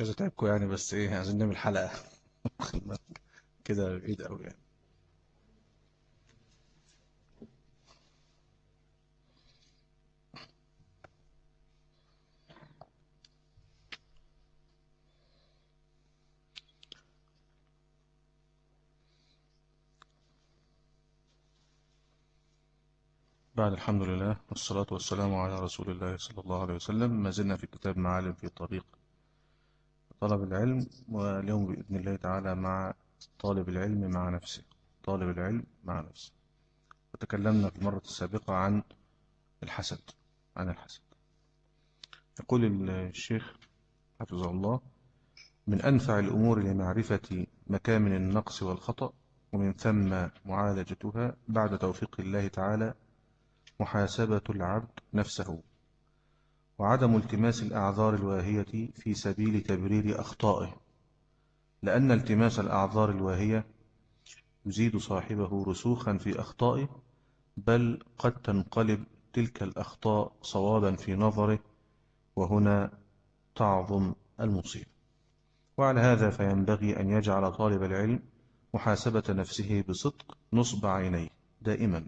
مش عايز اتعبكم يعني بس إيه عايزين نعمل حلقة. كده بعيد قوي يعني. بعد الحمد لله والصلاة والسلام على رسول الله صلى الله عليه وسلم ما زلنا في كتاب معالم في طريق طلب العلم واليوم بإذن الله تعالى مع طالب العلم مع نفسه. طالب العلم مع نفسه. وتكلمنا في المرة السابقة عن الحسد عن الحسد. يقول الشيخ حفظه الله من أنفع الأمور لمعرفة مكامن النقص والخطأ ومن ثم معالجتها بعد توفيق الله تعالى محاسبة العبد نفسه وعدم التماس الأعذار الواهية في سبيل تبرير أخطائه لأن التماس الأعذار الواهية يزيد صاحبه رسوخا في أخطائه بل قد تنقلب تلك الأخطاء صوابا في نظره وهنا تعظم المصيبة وعلى هذا فينبغي أن يجعل طالب العلم محاسبة نفسه بصدق نصب عينيه دائما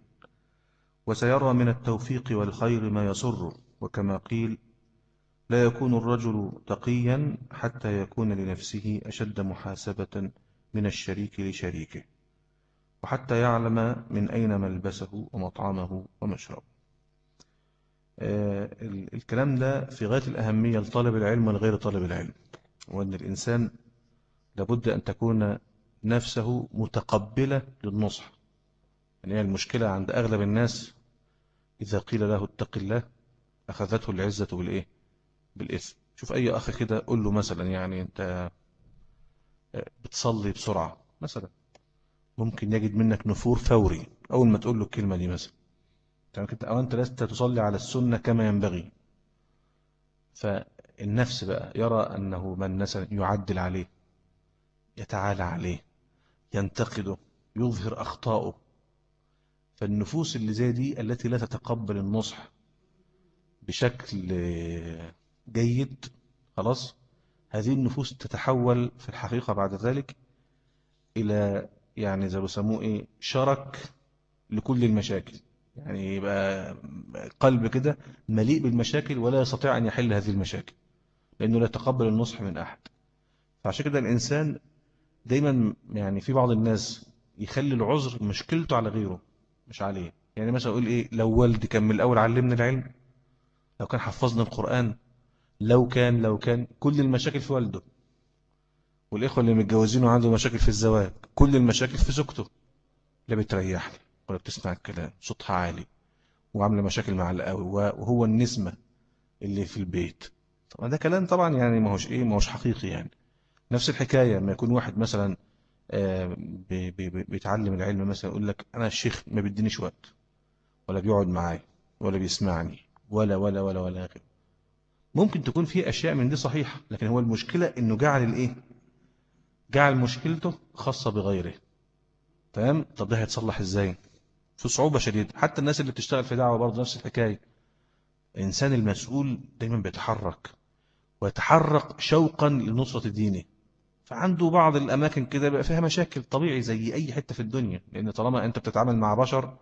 وسيرى من التوفيق والخير ما يسر وكما قيل لا يكون الرجل تقيا حتى يكون لنفسه أشد محاسبة من الشريك لشريكه وحتى يعلم من أين ملبسه ومطعمه ومشربه. آه الكلام ده في غاية الأهمية لطالب العلم ولغير طالب العلم وأن الإنسان لابد أن تكون نفسه متقبلة للنصح. يعني المشكلة عند أغلب الناس إذا قيل له اتق الله أخذته العزة بالإيه بالإثم. شوف أي أخ كده قول له مثلا يعني أنت بتصلي بسرعة مثلا. ممكن يجد منك نفور فوري أول ما تقول له الكلمة دي مثلا. أو أنت لست تصلي على السنة كما ينبغي. فالنفس بقى يرى أنه من مثلا يعدل عليه يتعالى عليه ينتقده يظهر أخطاؤه. فالنفوس اللي زي دي التي لا تتقبل النصح بشكل جيد خلاص. هذه النفوس تتحول في الحقيقة بعد ذلك إلى يعني زي بسموه إيه شرك لكل المشاكل. يعني يبقى قلب كده مليء بالمشاكل ولا يستطيع أن يحل هذه المشاكل لأنه لا يتقبل النصح من أحد. فعشان كده الإنسان دايما يعني في بعض الناس يخلي العذر مشكلته على غيره مش عليه. يعني مثلا أقول إيه لو والدي كان من الأول علمني العلم لو كان حفظنا القرآن لو كان لو كان كل المشاكل في والده والإخوة اللي متجوزين وعنده مشاكل في الزواج كل المشاكل في زوجته لا بتريحني ولا بتسمع الكلام صوتها عالي وعاملة مشاكل مع القوي وهو النسمة اللي في البيت. طبعا ده كلام طبعا يعني ما هوش إيه ما هوش حقيقي يعني. نفس الحكاية ما يكون واحد مثلا بي بي بيتعلم العلم مثلا يقول لك أنا الشيخ ما بيدينيش وقت ولا بيقعد معايا ولا بيسمعني. ولا ولا ولا ولا غير ممكن تكون في أشياء من دي صحيحة لكن هو المشكلة إنه جعل الإيه؟ جعل مشكلته خاصة بغيره. تمام؟ طب ده هيتصلح إزاي؟ في صعوبة شديدة. حتى الناس اللي بتشتغل في دعوة برضه نفس الحكاية. الإنسان المسؤول دايما بيتحرك ويتحرك شوقا لنصرة دينه. فعنده بعض الأماكن كده بقى فيها مشاكل طبيعي زي أي حتة في الدنيا لأن طالما أنت بتتعامل مع بشر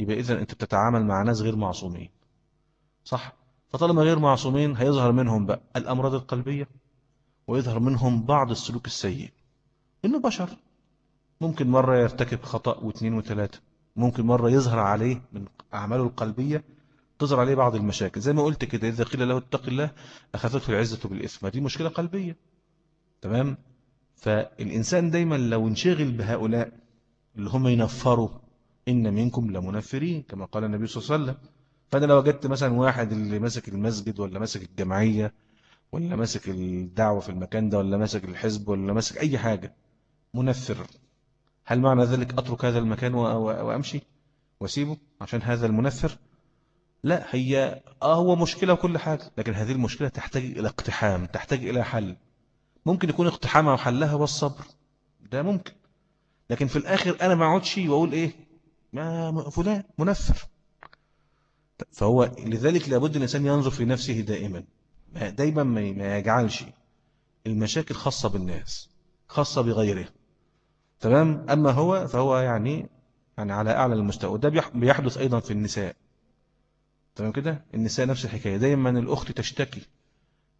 يبقى إذا أنت بتتعامل مع ناس غير معصومين. صح. فطالما غير معصومين هيظهر منهم بقى الأمراض القلبية ويظهر منهم بعض السلوك السيء. إنه بشر. ممكن مرة يرتكب خطأ واثنين وثلاثة. ممكن مرة يظهر عليه من أعماله القلبية تظهر عليه بعض المشاكل. زي ما قلت كده إذا قيل له اتق الله أخذته العزة بالإثم. دي مشكلة قلبية. تمام؟ فالإنسان دايما لو انشغل بهؤلاء اللي هم ينفروا إن منكم لمنفرين كما قال النبي صلى الله عليه وسلم. فأنا لو وجدت مثلا واحد اللي ماسك المسجد ولا ماسك الجمعية ولا ماسك الدعوة في المكان ده ولا ماسك الحزب ولا ماسك أي حاجة منفر. هل معنى ذلك أترك هذا المكان وأمشي وأسيبه عشان هذا المنفر؟ لا هي آه هو مشكلة وكل حاجة لكن هذه المشكلة تحتاج إلى اقتحام تحتاج إلى حل. ممكن يكون اقتحامها وحلها والصبر ده ممكن. لكن في الآخر أنا ما أقعدش وأقول إيه؟ ما فلان منفر. فهو لذلك لابد الإنسان ينظر في نفسه دائما. دايما ما يجعلش المشاكل خاصة بالناس خاصة بغيره. تمام؟ أما هو فهو يعني يعني على أعلى المستوى. ده بيحدث أيضا في النساء. تمام كده؟ النساء نفس الحكاية. دايما الأخت تشتكي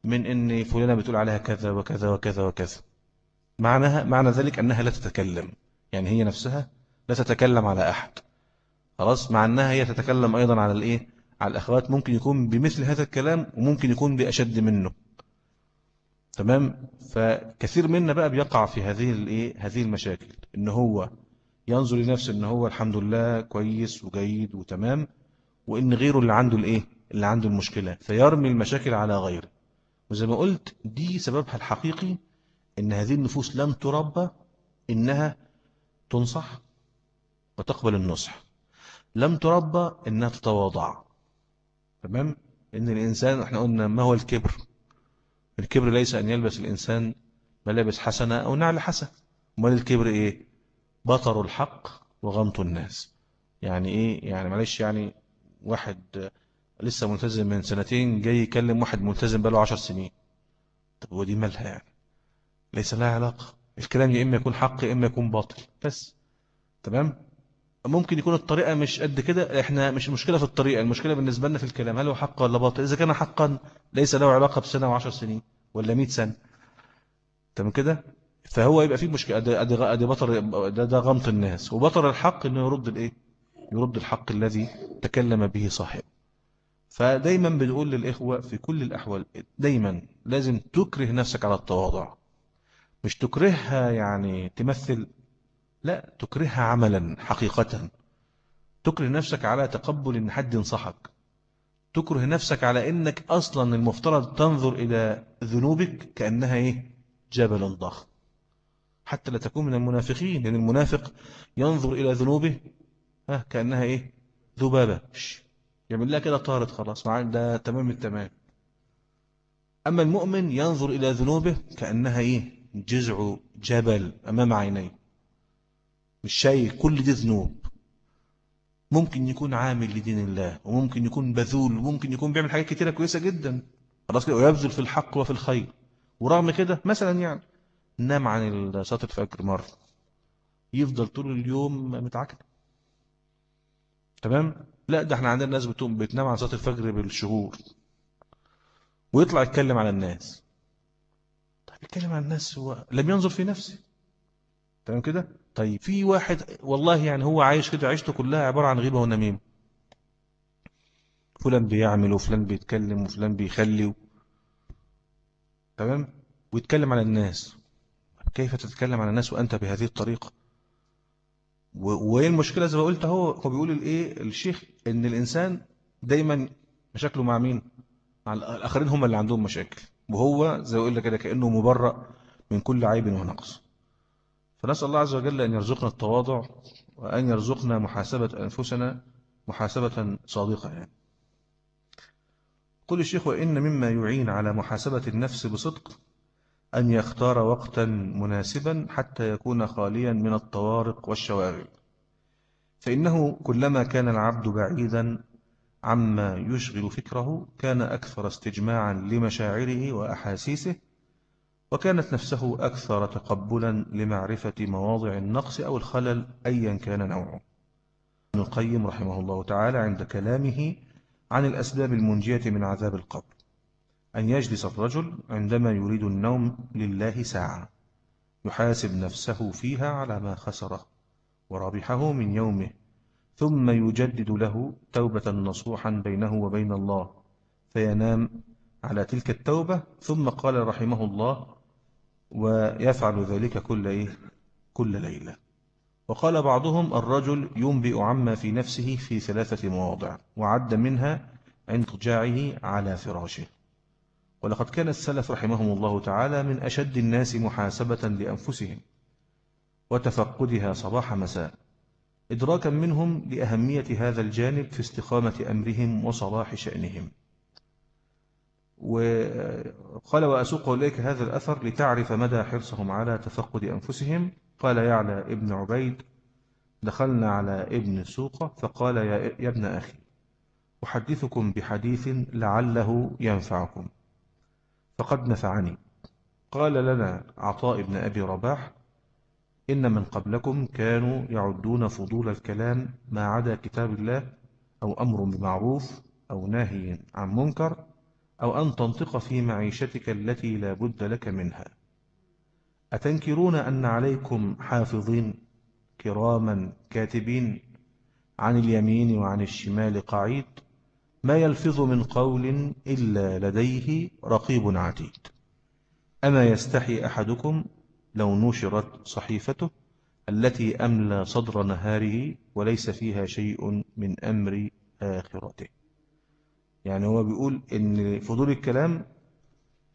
من أن فلانة بتقول عليها كذا وكذا وكذا وكذا. معناها معنى ذلك أنها لا تتكلم. يعني هي نفسها لا تتكلم على أحد. خلاص مع أنها هي تتكلم أيضا على الإيه على الأخوات ممكن يكون بمثل هذا الكلام وممكن يكون بأشد منه. تمام؟ فكثير منا بقى بيقع في هذه الايه هذه المشاكل إن هو ينظر لنفسه إن هو الحمد لله كويس وجيد وتمام وإن غيره اللي عنده الايه اللي عنده المشكلة. فيرمي المشاكل على غيره. وزي ما قلت دي سببها الحقيقي إن هذه النفوس لم تربى إنها تنصح وتقبل النصح. لم تربى إنها تتواضع. تمام؟ إن الإنسان إحنا قلنا ما هو الكبر؟ الكبر ليس أن يلبس الإنسان ملابس حسنة أو نعل حسن. أمال الكبر إيه؟ بطر الحق وغمط الناس. يعني إيه؟ يعني معلش يعني واحد لسه ملتزم من سنتين جاي يكلم واحد ملتزم بقاله عشر سنين. طب ودي مالها يعني؟ ليس لها علاقة. الكلام يا إما يكون حق يا إما يكون باطل. بس. تمام؟ ممكن يكون الطريقة مش قد كده إحنا مش المشكلة في الطريقة المشكلة بالنسبة لنا في الكلام هل هو حق ولا باطل؟ إذا كان حقا ليس له علاقة بسنة وعشر سنين ولا مئة سنة. تمام كده؟ فهو يبقى فيه مشكلة. أدي بطر ده, ده غمط الناس. وبطر الحق إنه يرد الإيه؟ يرد الحق الذي تكلم به صاحبه. فدايما بنقول للإخوة في كل الأحوال دايما لازم تكره نفسك على التواضع. مش تكرهها يعني تمثل لا تكرهها عملا حقيقة. تكره نفسك على تقبل ان حد ينصحك. تكره نفسك على إنك أصلا المفترض تنظر إلى ذنوبك كأنها إيه؟ جبل ضخم. حتى لا تكون من المنافقين لأن المنافق ينظر إلى ذنوبه ها كأنها إيه؟ ذبابة. يعمل لها كده طارت خلاص ده تمام التمام. أما المؤمن ينظر إلى ذنوبه كأنها إيه؟ جزع جبل أمام عينيه. مش شايف كل دي ذنوب. ممكن يكون عامل لدين الله وممكن يكون بذول وممكن يكون بيعمل حاجات كتيرة كويسة جدا. خلاص كده ويبذل في الحق وفي الخير. ورغم كده مثلا يعني نام عن صلاة الفجر مرة. يفضل طول اليوم متعكن. تمام؟ لا ده إحنا عندنا ناس بتقوم بتنام عن صلاة الفجر بالشهور. ويطلع يتكلم على الناس. طيب يتكلم على الناس هو لم ينظر في نفسه. تمام كده؟ طيب في واحد والله يعني هو عايش كده عيشته كلها عبارة عن غيبة ونميم فلان بيعمل وفلان بيتكلم وفلان بيخلي و... تمام؟ ويتكلم على الناس. كيف تتكلم على الناس وأنت بهذه الطريقة؟ وإيه المشكلة زي ما قلت هو هو بيقول الإيه؟ الشيخ إن الإنسان دايما مشاكله مع مين؟ مع الآخرين هم اللي عندهم مشاكل. وهو زي ما قلت كده كأنه مبرأ من كل عيب ونقص. فنسأل الله عز وجل أن يرزقنا التواضع وأن يرزقنا محاسبة أنفسنا محاسبة صادقة يعني. قل الشيخ وإن مما يعين على محاسبة النفس بصدق أن يختار وقتا مناسبا حتى يكون خاليا من الطوارق والشواغل فإنه كلما كان العبد بعيدا عما يشغل فكره كان أكثر استجماعا لمشاعره وأحاسيسه وكانت نفسه أكثر تقبلا لمعرفة مواضع النقص أو الخلل أيا كان نوعه. ابن القيم رحمه الله تعالى عند كلامه عن الأسباب المنجية من عذاب القبر. أن يجلس الرجل عندما يريد النوم لله ساعة. يحاسب نفسه فيها على ما خسره وربحه من يومه. ثم يجدد له توبة نصوحا بينه وبين الله. فينام على تلك التوبة. ثم قال رحمه الله ويفعل ذلك كل إيه؟ كل ليلة. وقال بعضهم الرجل ينبئ عما في نفسه في ثلاثة مواضع وعد منها عند رجاعه على فراشه. ولقد كان السلف رحمهم الله تعالى من أشد الناس محاسبة لأنفسهم وتفقدها صباح مساء إدراكا منهم لأهمية هذا الجانب في استقامة أمرهم وصلاح شأنهم. وقال وأسوق إليك هذا الأثر لتعرف مدى حرصهم على تفقد أنفسهم. قال يعلى ابن عبيد دخلنا على ابن سوقة فقال يا ابن أخي أحدثكم بحديث لعله ينفعكم. فقد نفعني. قال لنا عطاء بن أبي رباح إن من قبلكم كانوا يعدون فضول الكلام ما عدا كتاب الله أو أمر بمعروف أو ناهي عن منكر أو أن تنطق في معيشتك التي لا بد لك منها. أتنكرون أن عليكم حافظين كراما كاتبين عن اليمين وعن الشمال قعيد؟ ما يلفظ من قول إلا لديه رقيب عتيد. أما يستحي أحدكم لو نشرت صحيفته التي أملى صدر نهاره وليس فيها شيء من أمر آخرته. يعني هو بيقول إن فضول الكلام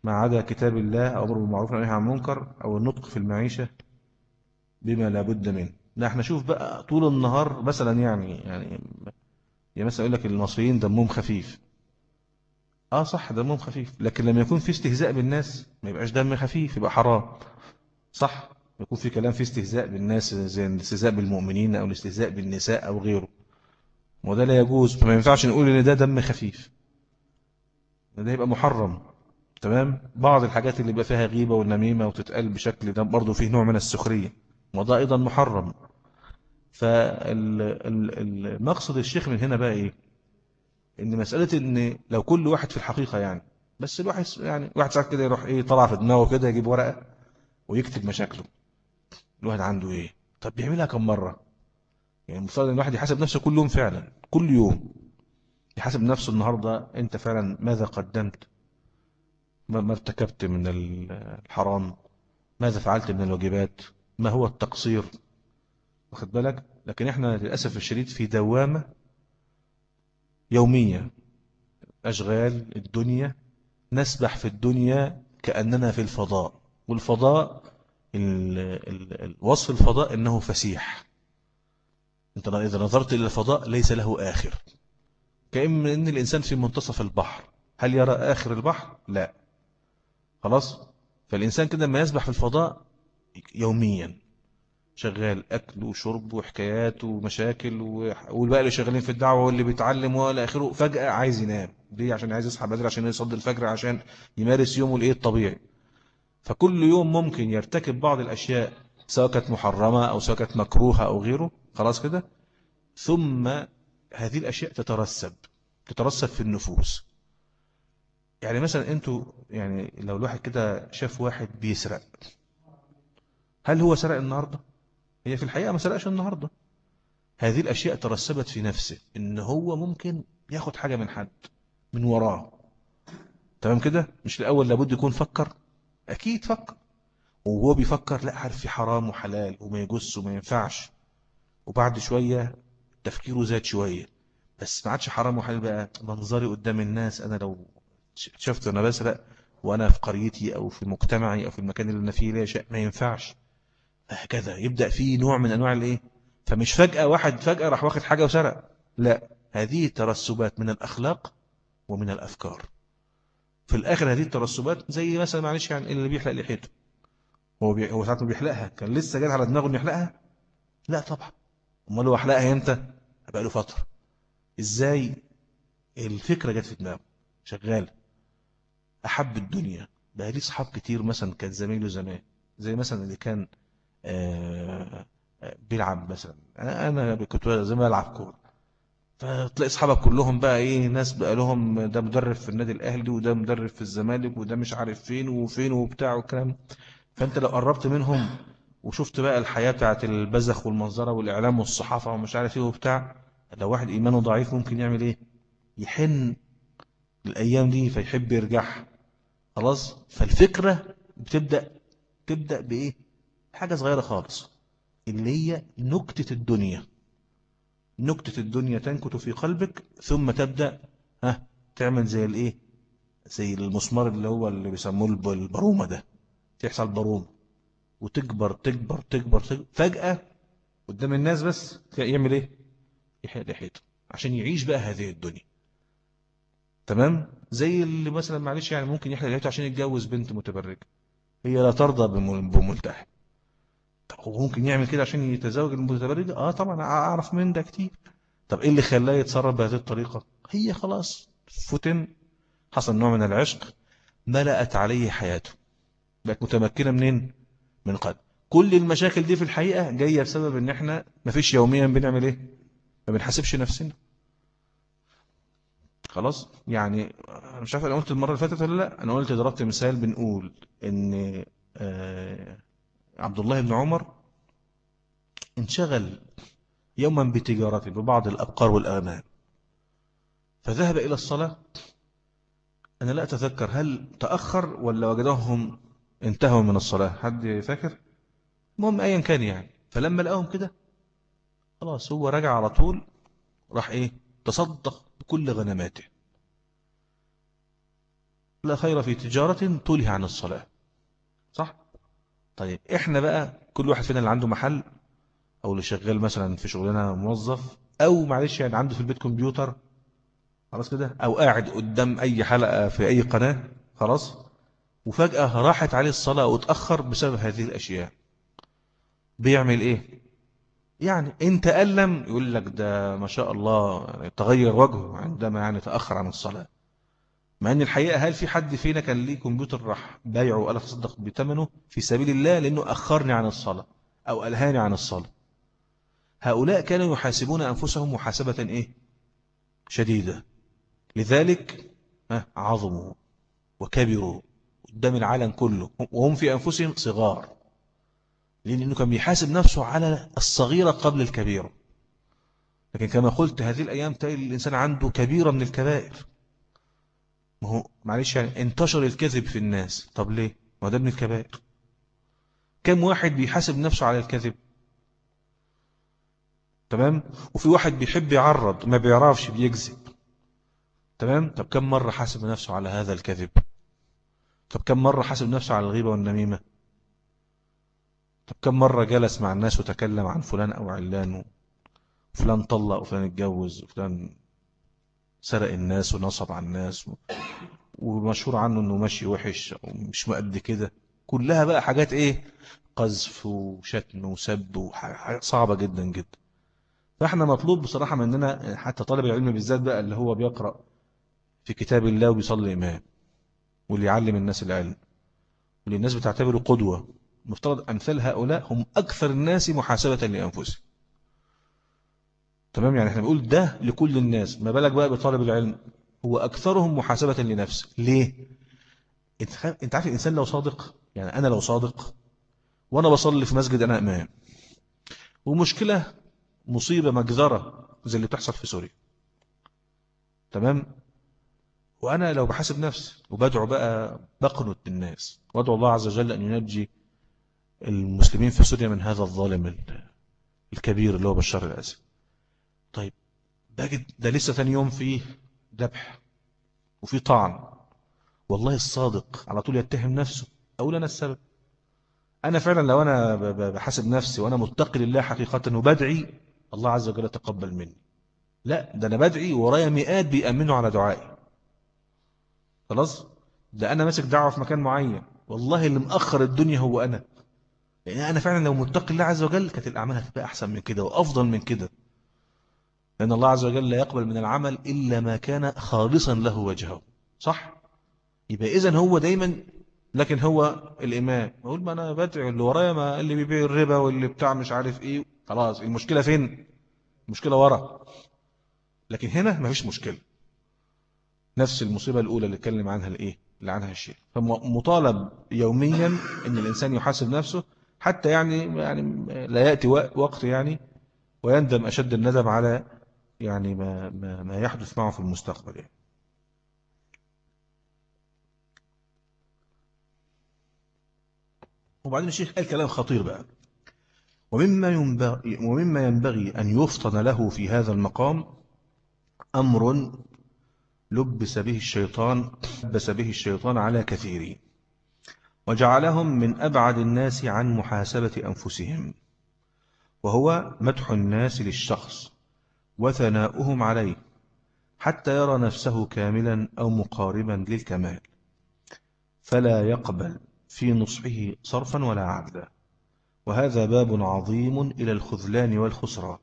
ما عدا كتاب الله أو أمر بالمعروف ونهي عن المنكر أو النطق في المعيشة بما لا بد منه. لا إحنا شوف بقى طول النهار مثلا يعني يعني يعني مثلا يقول لك المصريين دمهم خفيف. آه صح دمهم خفيف. لكن لما يكون في استهزاء بالناس ما يبقاش دم خفيف يبقى حرام. صح يكون في كلام فيه استهزاء بالناس زي الاستهزاء بالمؤمنين أو الاستهزاء بالنساء أو غيره. وده لا يجوز. فما ينفعش نقول إن ده دم خفيف. ده يبقى محرم. تمام؟ بعض الحاجات اللي بقى فيها غيبة والنميمة وتتقال بشكل ده برضه فيه نوع من السخرية. وده أيضا محرم. فالمقصد الشيخ من هنا بقى إيه؟ إن مسألة إن لو كل واحد في الحقيقة يعني بس الواحد يعني واحد ساعات كده يروح إيه طلع في دماغه كده يجيب ورقة ويكتب مشاكله. الواحد عنده إيه؟ طب بيعملها كم مرة؟ يعني المفترض إن الواحد يحاسب نفسه كل يوم فعلا كل يوم. يحاسب نفسه النهاردة أنت فعلا ماذا قدمت؟ ما ارتكبت من الحرام؟ ماذا فعلت من الواجبات؟ ما هو التقصير؟ واخد بالك؟ لكن إحنا للأسف الشديد في دوامة يومية. أشغال الدنيا نسبح في الدنيا كأننا في الفضاء. والفضاء الوصف الفضاء إنه فسيح. انت إذا نظرت إلى الفضاء ليس له آخر. كأن إن الإنسان في منتصف البحر. هل يرى آخر البحر؟ لا. خلاص؟ فالإنسان كده ما يسبح في الفضاء يوميا. شغال أكل وشرب وحكايات ومشاكل والباقي اللي شغالين في الدعوة واللي بيتعلم ولا آخره. فجأة عايز ينام. ليه؟ عشان عايز يصحى بدري عشان يصلي الفجر عشان يمارس يومه الإيه الطبيعي. فكل يوم ممكن يرتكب بعض الأشياء سواء كانت محرمة أو سواء كانت مكروهة أو غيره. خلاص كده؟ ثم هذه الأشياء تترسب تترسب في النفوس. يعني مثلا أنتوا يعني لو الواحد كده شاف واحد بيسرق هل هو سرق النهاردة؟ هي في الحقيقة ما سرقش النهاردة. هذه الأشياء ترسبت في نفسه إن هو ممكن ياخد حاجة من حد من وراه. تمام كده؟ مش الأول لابد يكون فكر. أكيد فكر. وهو بيفكر لا عارف في حرام وحلال وما يجوز وما ينفعش. وبعد شوية تفكيره زاد شوية. بس ما عادش حرام وحلال بقى منظري قدام الناس أنا لو شفت أنا بسرق وأنا في قريتي أو في مجتمعي أو في المكان اللي أنا فيه ليه شيء ما ينفعش. هكذا. يبدأ فيه نوع من أنواع الإيه؟ فمش فجأة واحد فجأة راح واخد حاجة وسرق. لا هذه ترسبات من الأخلاق ومن الأفكار. في الآخر هذه الترسبات زي مثلا معلش يعني اللي بيحلق لحيته. هو بي... هو ساعة ما بيحلقها كان لسه جات على دماغه إنه يحلقها؟ لا طبعا. أمال هو حلقها إمتى؟ بقى له فترة. إزاي الفكرة جت في دماغه؟ شغال أحب الدنيا. بقى لي صحاب كتير مثلا كان زميله زمان زي مثلا اللي كان آه، آه، بيلعب مثلا. أنا كنت زي ما ألعب كورة. فتلاقي أصحابك كلهم بقى إيه ناس بقى لهم ده مدرب في النادي الأهلي وده مدرب في الزمالك وده مش عارف فين وفين وبتاع والكلام فأنت لو قربت منهم وشفت بقى الحياة بتاعت البزخ والمنظرة والإعلام والصحافة ومش عارف إيه وبتاع. لو واحد إيمانه ضعيف ممكن يعمل إيه؟ يحن الأيام دي فيحب يرجعها. خلاص؟ فالفكرة بتبدأ تبدأ بإيه؟ حاجة صغيرة خالص. اللي هي نكتة الدنيا. نكتة الدنيا تنكت في قلبك ثم تبدأ ها تعمل زي الإيه؟ زي المسمار اللي هو اللي بيسموه البرومة ده. تحصل برومة. وتكبر تكبر تكبر, تكبر. فجأة قدام الناس بس يعمل إيه؟ يحيط يحيط. عشان يعيش بقى هذه الدنيا. تمام؟ زي اللي مثلا معلش يعني ممكن يحلق لحيته عشان يتجوز بنت متبرجة. هي لا ترضى بملتحي. طب هو ممكن يعمل كده عشان يتزوج المتبرجة؟ آه طبعا أعرف من ده كتير. طب إيه اللي خلاه يتصرف بهذه الطريقة؟ هي خلاص فتن. حصل نوع من العشق ملأت عليه حياته. بقت متمكنة منين؟ من قلب كل المشاكل دي في الحقيقة جاية بسبب إن إحنا مفيش يوميا بنعمل إيه؟ ما بنحاسبش نفسنا. خلاص؟ يعني أنا مش عارف أنا قلت المرة اللي فاتت ولا لأ؟ أنا قلت ضربت مثال بنقول إن آه عبد الله بن عمر انشغل يوما بتجارته ببعض الأبقار والأغنام فذهب إلى الصلاة. أنا لا أتذكر هل تأخر ولا وجدهم انتهوا من الصلاة. حد فاكر المهم أيا كان يعني. فلما لقاهم كده خلاص هو رجع على طول راح إيه؟ تصدق بكل غنماته. لا خير في تجارة تلهي عن الصلاة. صح؟ طيب إحنا بقى كل واحد فينا اللي عنده محل أو اللي شغال مثلا في شغلنا موظف أو معلش يعني عنده في البيت كمبيوتر خلاص كده أو قاعد قدام أي حلقة في أي قناة خلاص. وفجأة راحت عليه الصلاة وتأخر بسبب هذه الأشياء. بيعمل إيه؟ يعني إن تألم يقول لك ده ما شاء الله تغير وجهه عندما يعني تأخر عن الصلاة. مع إن الحقيقة هل في حد فينا كان ليه كمبيوتر راح بايعه وقال تصدق بثمنه في سبيل الله لأنه أخرني عن الصلاة أو ألهاني عن الصلاة. هؤلاء كانوا يحاسبون أنفسهم محاسبة إيه؟ شديدة. لذلك عظموا وكبروا. قدام العالم كله. وهم في أنفسهم صغار. لأنه كان بيحاسب نفسه على الصغيرة قبل الكبيرة. لكن كما قلت هذه الأيام تلاقي الإنسان عنده كبيرة من الكبائر. ما هو معلش يعني انتشر الكذب في الناس. طب ليه؟ ما ده من الكبائر. كم واحد بيحاسب نفسه على الكذب؟ تمام؟ وفي واحد بيحب يعرض ما بيعرفش بيكذب. تمام؟ طب كم مرة حاسب نفسه على هذا الكذب؟ طب كم مرة حاسب نفسه على الغيبة والنميمة؟ طب كم مرة جلس مع الناس وتكلم عن فلان أو علان فلان طلق وفلان اتجوز وفلان سرق الناس ونصب على الناس ومشهور عنه إنه ماشي وحش ومش مقد كده. كلها بقى حاجات إيه؟ قذف وشتم وسب وحاجات صعبة جدا جدا. فإحنا مطلوب بصراحة مننا حتى طالب العلم بالذات بقى اللي هو بيقرأ في كتاب الله وبيصلي إمام. واللي يعلم الناس العلم واللي الناس بتعتبره قدوة. مفترض أمثال هؤلاء هم أكثر الناس محاسبة لأنفسهم. تمام؟ يعني إحنا بنقول ده لكل الناس. ما بالك بقى بطالب العلم؟ هو أكثرهم محاسبة لنفسه ليه؟ أنت عارف الإنسان لو صادق؟ يعني أنا لو صادق وأنا بصلي في مسجد أنا إمام ومشكلة مصيبة مجزرة زي اللي بتحصل في سوريا. تمام؟ وأنا لو بحاسب نفسي وبدعو بقى بقنط الناس وأدعو الله عز وجل أن ينجي المسلمين في سوريا من هذا الظالم الكبير اللي هو بشار الأسد طيب ده, ده لسه ثاني يوم فيه ذبح وفيه طعن. والله الصادق على طول يتهم نفسه. أقول أنا السبب؟ أنا فعلا لو أنا بحاسب نفسي وأنا متقي لله حقيقة وبدعي الله عز وجل تقبل مني. لا ده أنا بدعي ورايا مئات بيأمنوا على دعائي. خلاص؟ ده أنا ماسك دعوة في مكان معين. والله اللي مأخر الدنيا هو أنا. لأن أنا فعلا لو متقي الله عز وجل كانت الأعمال هتبقى أحسن من كده وأفضل من كده. لأن الله عز وجل لا يقبل من العمل إلا ما كان خالصا له وجهه. صح؟ يبقى إذن هو دايما لكن هو الإمام. أقول ما أنا بدعي اللي ورايا ما اللي بيبيع الربا واللي بتاع مش عارف إيه. خلاص المشكلة فين؟ المشكلة ورا. لكن هنا ما فيش مشكلة. نفس المصيبة الأولى اللي اتكلم عنها الإيه؟ اللي عنها الشيء فمطالب يوميا أن الإنسان يحاسب نفسه حتى يعني يعني لا يأتي وقت يعني ويندم أشد الندم على يعني ما, ما, ما يحدث معه في المستقبل يعني. وبعدين الشيخ قال كلام خطير بقى. ومما ينبغي, ومما ينبغي أن يفطن له في هذا المقام أمر لبس به الشيطان لبس به الشيطان على كثيرين وجعلهم من أبعد الناس عن محاسبة أنفسهم وهو مدح الناس للشخص وثناؤهم عليه حتى يرى نفسه كاملا أو مقاربا للكمال فلا يقبل في نصحه صرفا ولا عدلا وهذا باب عظيم إلى الخذلان والخسران.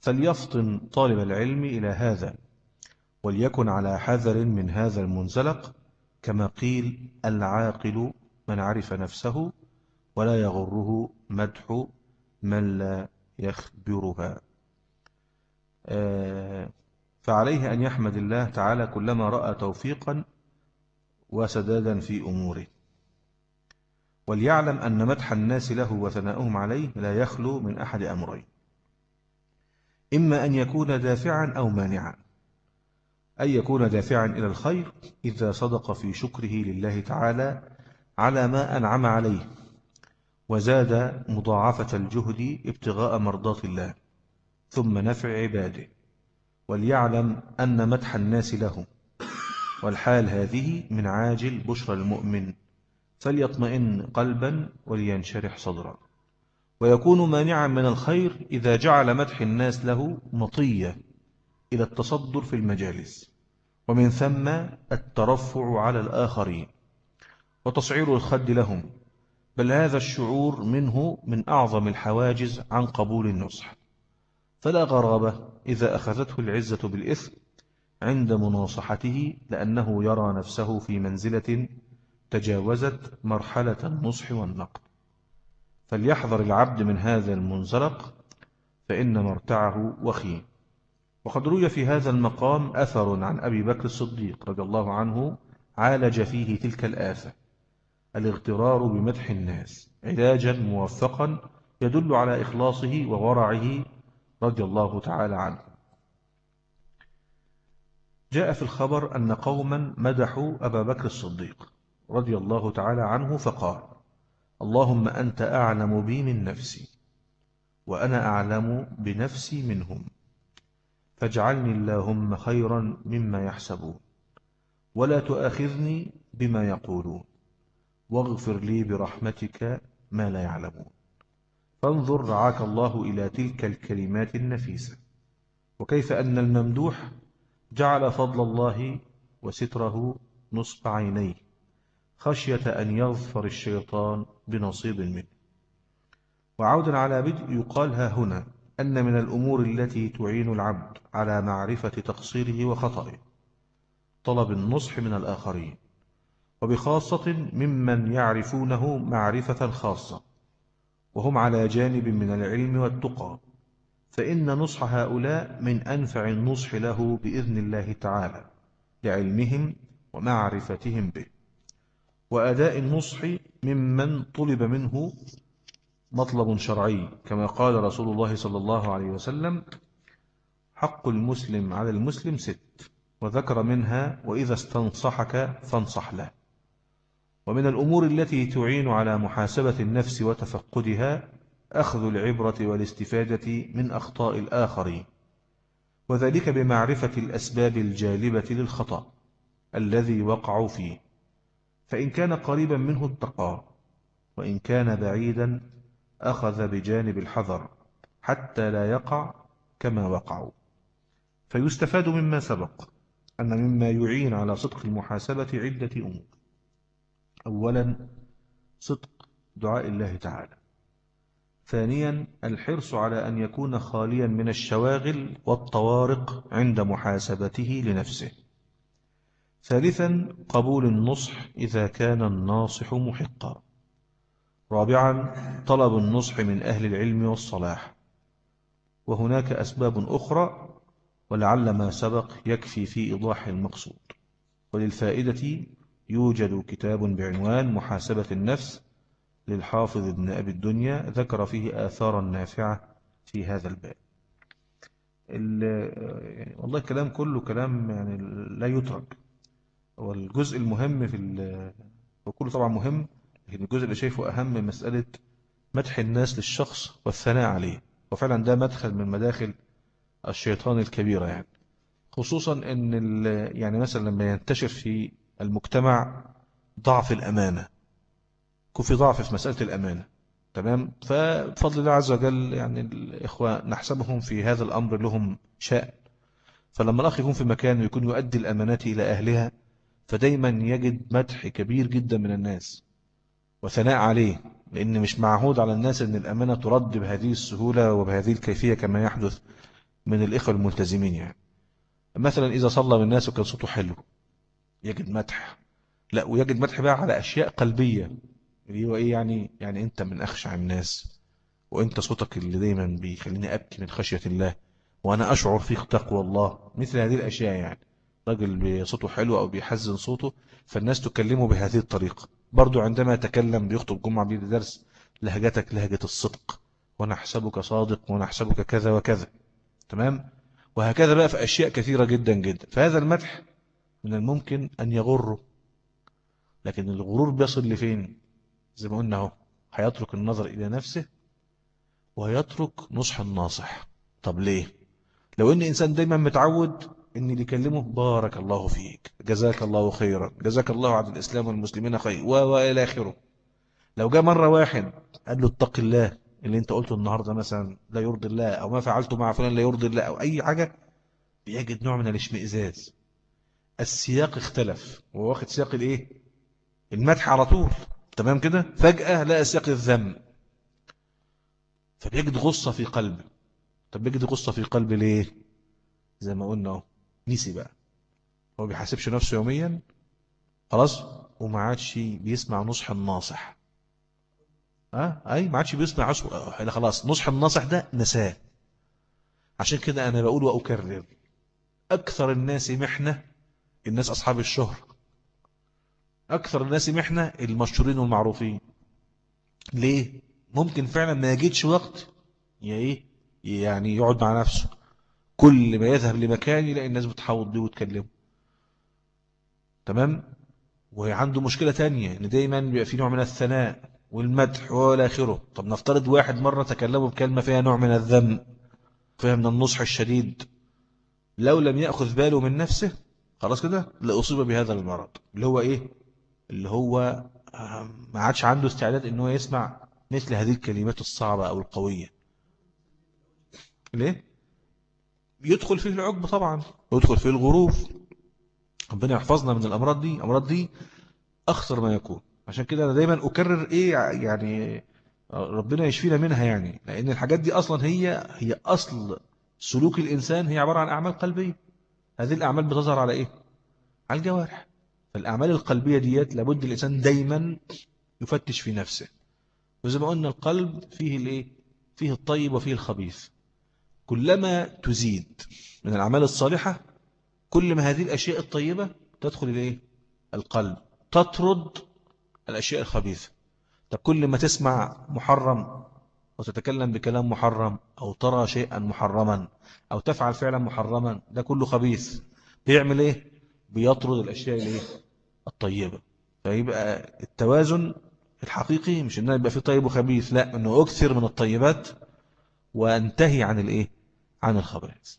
فليفطن طالب العلم إلى هذا. وليكن على حذر من هذا المنزلق كما قيل العاقل من عرف نفسه ولا يغره مدح من لا يخبرها. آه، فعليه أن يحمد الله تعالى كلما رأى توفيقا وسدادا في أموره. وليعلم أن مدح الناس له وثناؤهم عليه لا يخلو من أحد أمرين إما أن يكون دافعا أو مانعا. أن يكون دافعا إلى الخير إذا صدق في شكره لله تعالى على ما أنعم عليه وزاد مضاعفة الجهد ابتغاء مرضات الله ثم نفع عباده وليعلم أن مدح الناس له. والحال هذه من عاجل بشرى المؤمن فليطمئن قلبا ولينشرح صدرا. ويكون مانعا من الخير إذا جعل مدح الناس له مطية إلى التصدر في المجالس. ومن ثم الترفع على الآخرين وتصعير الخد لهم بل هذا الشعور منه من أعظم الحواجز عن قبول النصح. فلا غرابة إذا أخذته العزة بالإثم عند مناصحته لأنه يرى نفسه في منزلة تجاوزت مرحلة النصح والنقد. فليحذر العبد من هذا المنزلق فإن مرتعه وخيم. وقد روي في هذا المقام أثر عن أبي بكر الصديق رضي الله عنه عالج فيه تلك الآفة. الاغترار بمدح الناس علاجا موفقا يدل على إخلاصه وورعه رضي الله تعالى عنه. جاء في الخبر أن قوما مدحوا أبا بكر الصديق رضي الله تعالى عنه فقال اللهم أنت أعلم بي من نفسي وأنا أعلم بنفسي منهم. فاجعلني اللهم خيرا مما يحسبون. ولا تؤاخذني بما يقولون. واغفر لي برحمتك ما لا يعلمون. فانظر رعاك الله إلى تلك الكلمات النفيسة. وكيف أن الممدوح جعل فضل الله وستره نصب عينيه خشية أن يظفر الشيطان بنصيب منه. وعودا على بدء يقال ها هنا أن من الأمور التي تعين العبد على معرفة تقصيره وخطئه طلب النصح من الآخرين وبخاصة ممن يعرفونه معرفة خاصة وهم على جانب من العلم والتقى فإن نصح هؤلاء من أنفع النصح له بإذن الله تعالى لعلمهم ومعرفتهم به وأداء النصح ممن طلب منه مطلب شرعي كما قال رسول الله صلى الله عليه وسلم حق المسلم على المسلم ست وذكر منها وإذا استنصحك فانصح له. ومن الأمور التي تعين على محاسبة النفس وتفقدها أخذ العبرة والاستفادة من أخطاء الآخرين وذلك بمعرفة الأسباب الجالبة للخطأ الذي وقعوا فيه. فإن كان قريبا منه اتقى وإن كان بعيدا أخذ بجانب الحذر حتى لا يقع كما وقعوا. فيستفاد مما سبق أن مما يعين على صدق المحاسبة عدة أمور. أولا صدق دعاء الله تعالى. ثانيا الحرص على أن يكون خاليا من الشواغل والطوارق عند محاسبته لنفسه. ثالثا قبول النصح إذا كان الناصح محقا. رابعا طلب النصح من أهل العلم والصلاح. وهناك أسباب أخرى ولعل ما سبق يكفي في إيضاح المقصود. وللفائدة يوجد كتاب بعنوان محاسبة النفس للحافظ ابن أبي الدنيا ذكر فيه آثارا نافعة في هذا الباب. يعني والله الكلام كله كلام يعني لا يترك. والجزء المهم في وكله طبعا مهم الجزء اللي شايفه أهم مسألة مدح الناس للشخص والثناء عليه. وفعلا ده مدخل من مداخل الشيطان الكبيرة يعني. خصوصا إن يعني مثلا لما ينتشر في المجتمع ضعف الأمانة. يكون في ضعف في مسألة الأمانة. تمام؟ فبفضل الله عز وجل يعني الإخوة نحسبهم في هذا الأمر لهم شأن. فلما الأخ يكون في مكان ويكون يؤدي الأمانات إلى أهلها فدايما يجد مدح كبير جدا من الناس. وثناء عليه لأن مش معهود على الناس أن الأمانة ترد بهذه السهولة وبهذه الكيفية كما يحدث من الإخوة الملتزمين يعني. مثلا إذا صلى من الناس وكان صوته حلو يجد مدح. لا ويجد مدح بقى على أشياء قلبية. اللي هو إيه يعني؟ يعني أنت من أخشع الناس وأنت صوتك اللي دايما بيخليني أبكي من خشية الله وأنا أشعر فيك تقوى الله. مثل هذه الأشياء يعني. راجل صوته حلو أو بيحزن صوته فالناس تكلمه بهذه الطريقة. برضو عندما يتكلم بيخطب جمعة بيد درس لهجتك لهجة الصدق. وأنا احسبك صادق وأنا احسبك كذا وكذا. تمام؟ وهكذا بقى في أشياء كثيرة جدا جدا. فهذا المدح من الممكن أن يغره. لكن الغرور بيصل لفين؟ زي ما قلنا أهو. هيترك النظر إلى نفسه ويترك نصح الناصح. طب ليه؟ لو إن إنسان دايما متعود ان اللي يكلمه بارك الله فيك جزاك الله خيرا. جزاك الله عن الإسلام والمسلمين خير. وإلى آخره. لو جاء مرة واحد قال له اتق الله اللي أنت قلته النهاردة مثلا لا يرضي الله أو ما فعلته مع فلان لا يرضي الله أو أي حاجة بيجد نوع من الاشمئزاز. السياق اختلف. وهو واخد سياق الإيه؟ المدح على طول. تمام كده؟ فجأة لقى سياق الذم. فبيجد غصة في قلبه. طب بيجد غصة في قلبه ليه؟ زي ما قلنا أهو. نسي بقى. هو بيحاسبش نفسه يوميا خلاص وما عادش بيسمع نصح الناصح. آه أي ما عادش بيسمع خلاص نصح الناصح ده نساه. عشان كده أنا بقول وأكرر أكثر الناس محنة الناس أصحاب الشهر. أكثر الناس محنة المشهورين والمعروفين. ليه؟ ممكن فعلا ما يجدش وقت يا إيه؟ يعني يقعد مع نفسه. كل ما يذهب لمكان يلاقي الناس بتحاوط بيه وتكلمه. تمام؟ وعنده مشكلة تانية إن دايما بيبقى في نوع من الثناء والمدح وإلى آخره. طب نفترض واحد مرة تكلمه بكلمة فيها نوع من الذم فيها من النصح الشديد. لو لم يأخذ باله من نفسه خلاص كده لأصيب بهذا المرض. اللي هو إيه؟ اللي هو ما عادش عنده استعداد إن هو يسمع مثل هذه الكلمات الصعبة أو القوية. ليه؟ يدخل فيه العقب طبعا. ويدخل فيه الغرور ربنا يحفظنا من الأمراض دي. الأمراض دي أخطر ما يكون. عشان كده أنا دايما أكرر إيه يعني ربنا يشفينا منها يعني. لأن الحاجات دي أصلا هي هي أصل سلوك الإنسان. هي عبارة عن أعمال قلبية. هذه الأعمال بتظهر على إيه؟ على الجوارح. فالأعمال القلبية ديت لابد الإنسان دايما يفتش في نفسه. وزي ما قلنا القلب فيه الإيه؟ فيه الطيب وفيه الخبيث. كلما تزيد من الأعمال الصالحة كل ما هذه الأشياء الطيبة تدخل إليه القلب. تطرد الأشياء الخبيثة. طب كل ما تسمع محرم وتتكلم بكلام محرم أو ترى شيئا محرما أو تفعل فعلا محرما ده كله خبيث. بيعمل إيه؟ بيطرد الأشياء الإيه الطيبة. فيبقى التوازن الحقيقي مش إنه يبقى فيه طيب وخبيث لا إنه أكثر من الطيبات وأنتهي عن الإيه؟ عن الخبائث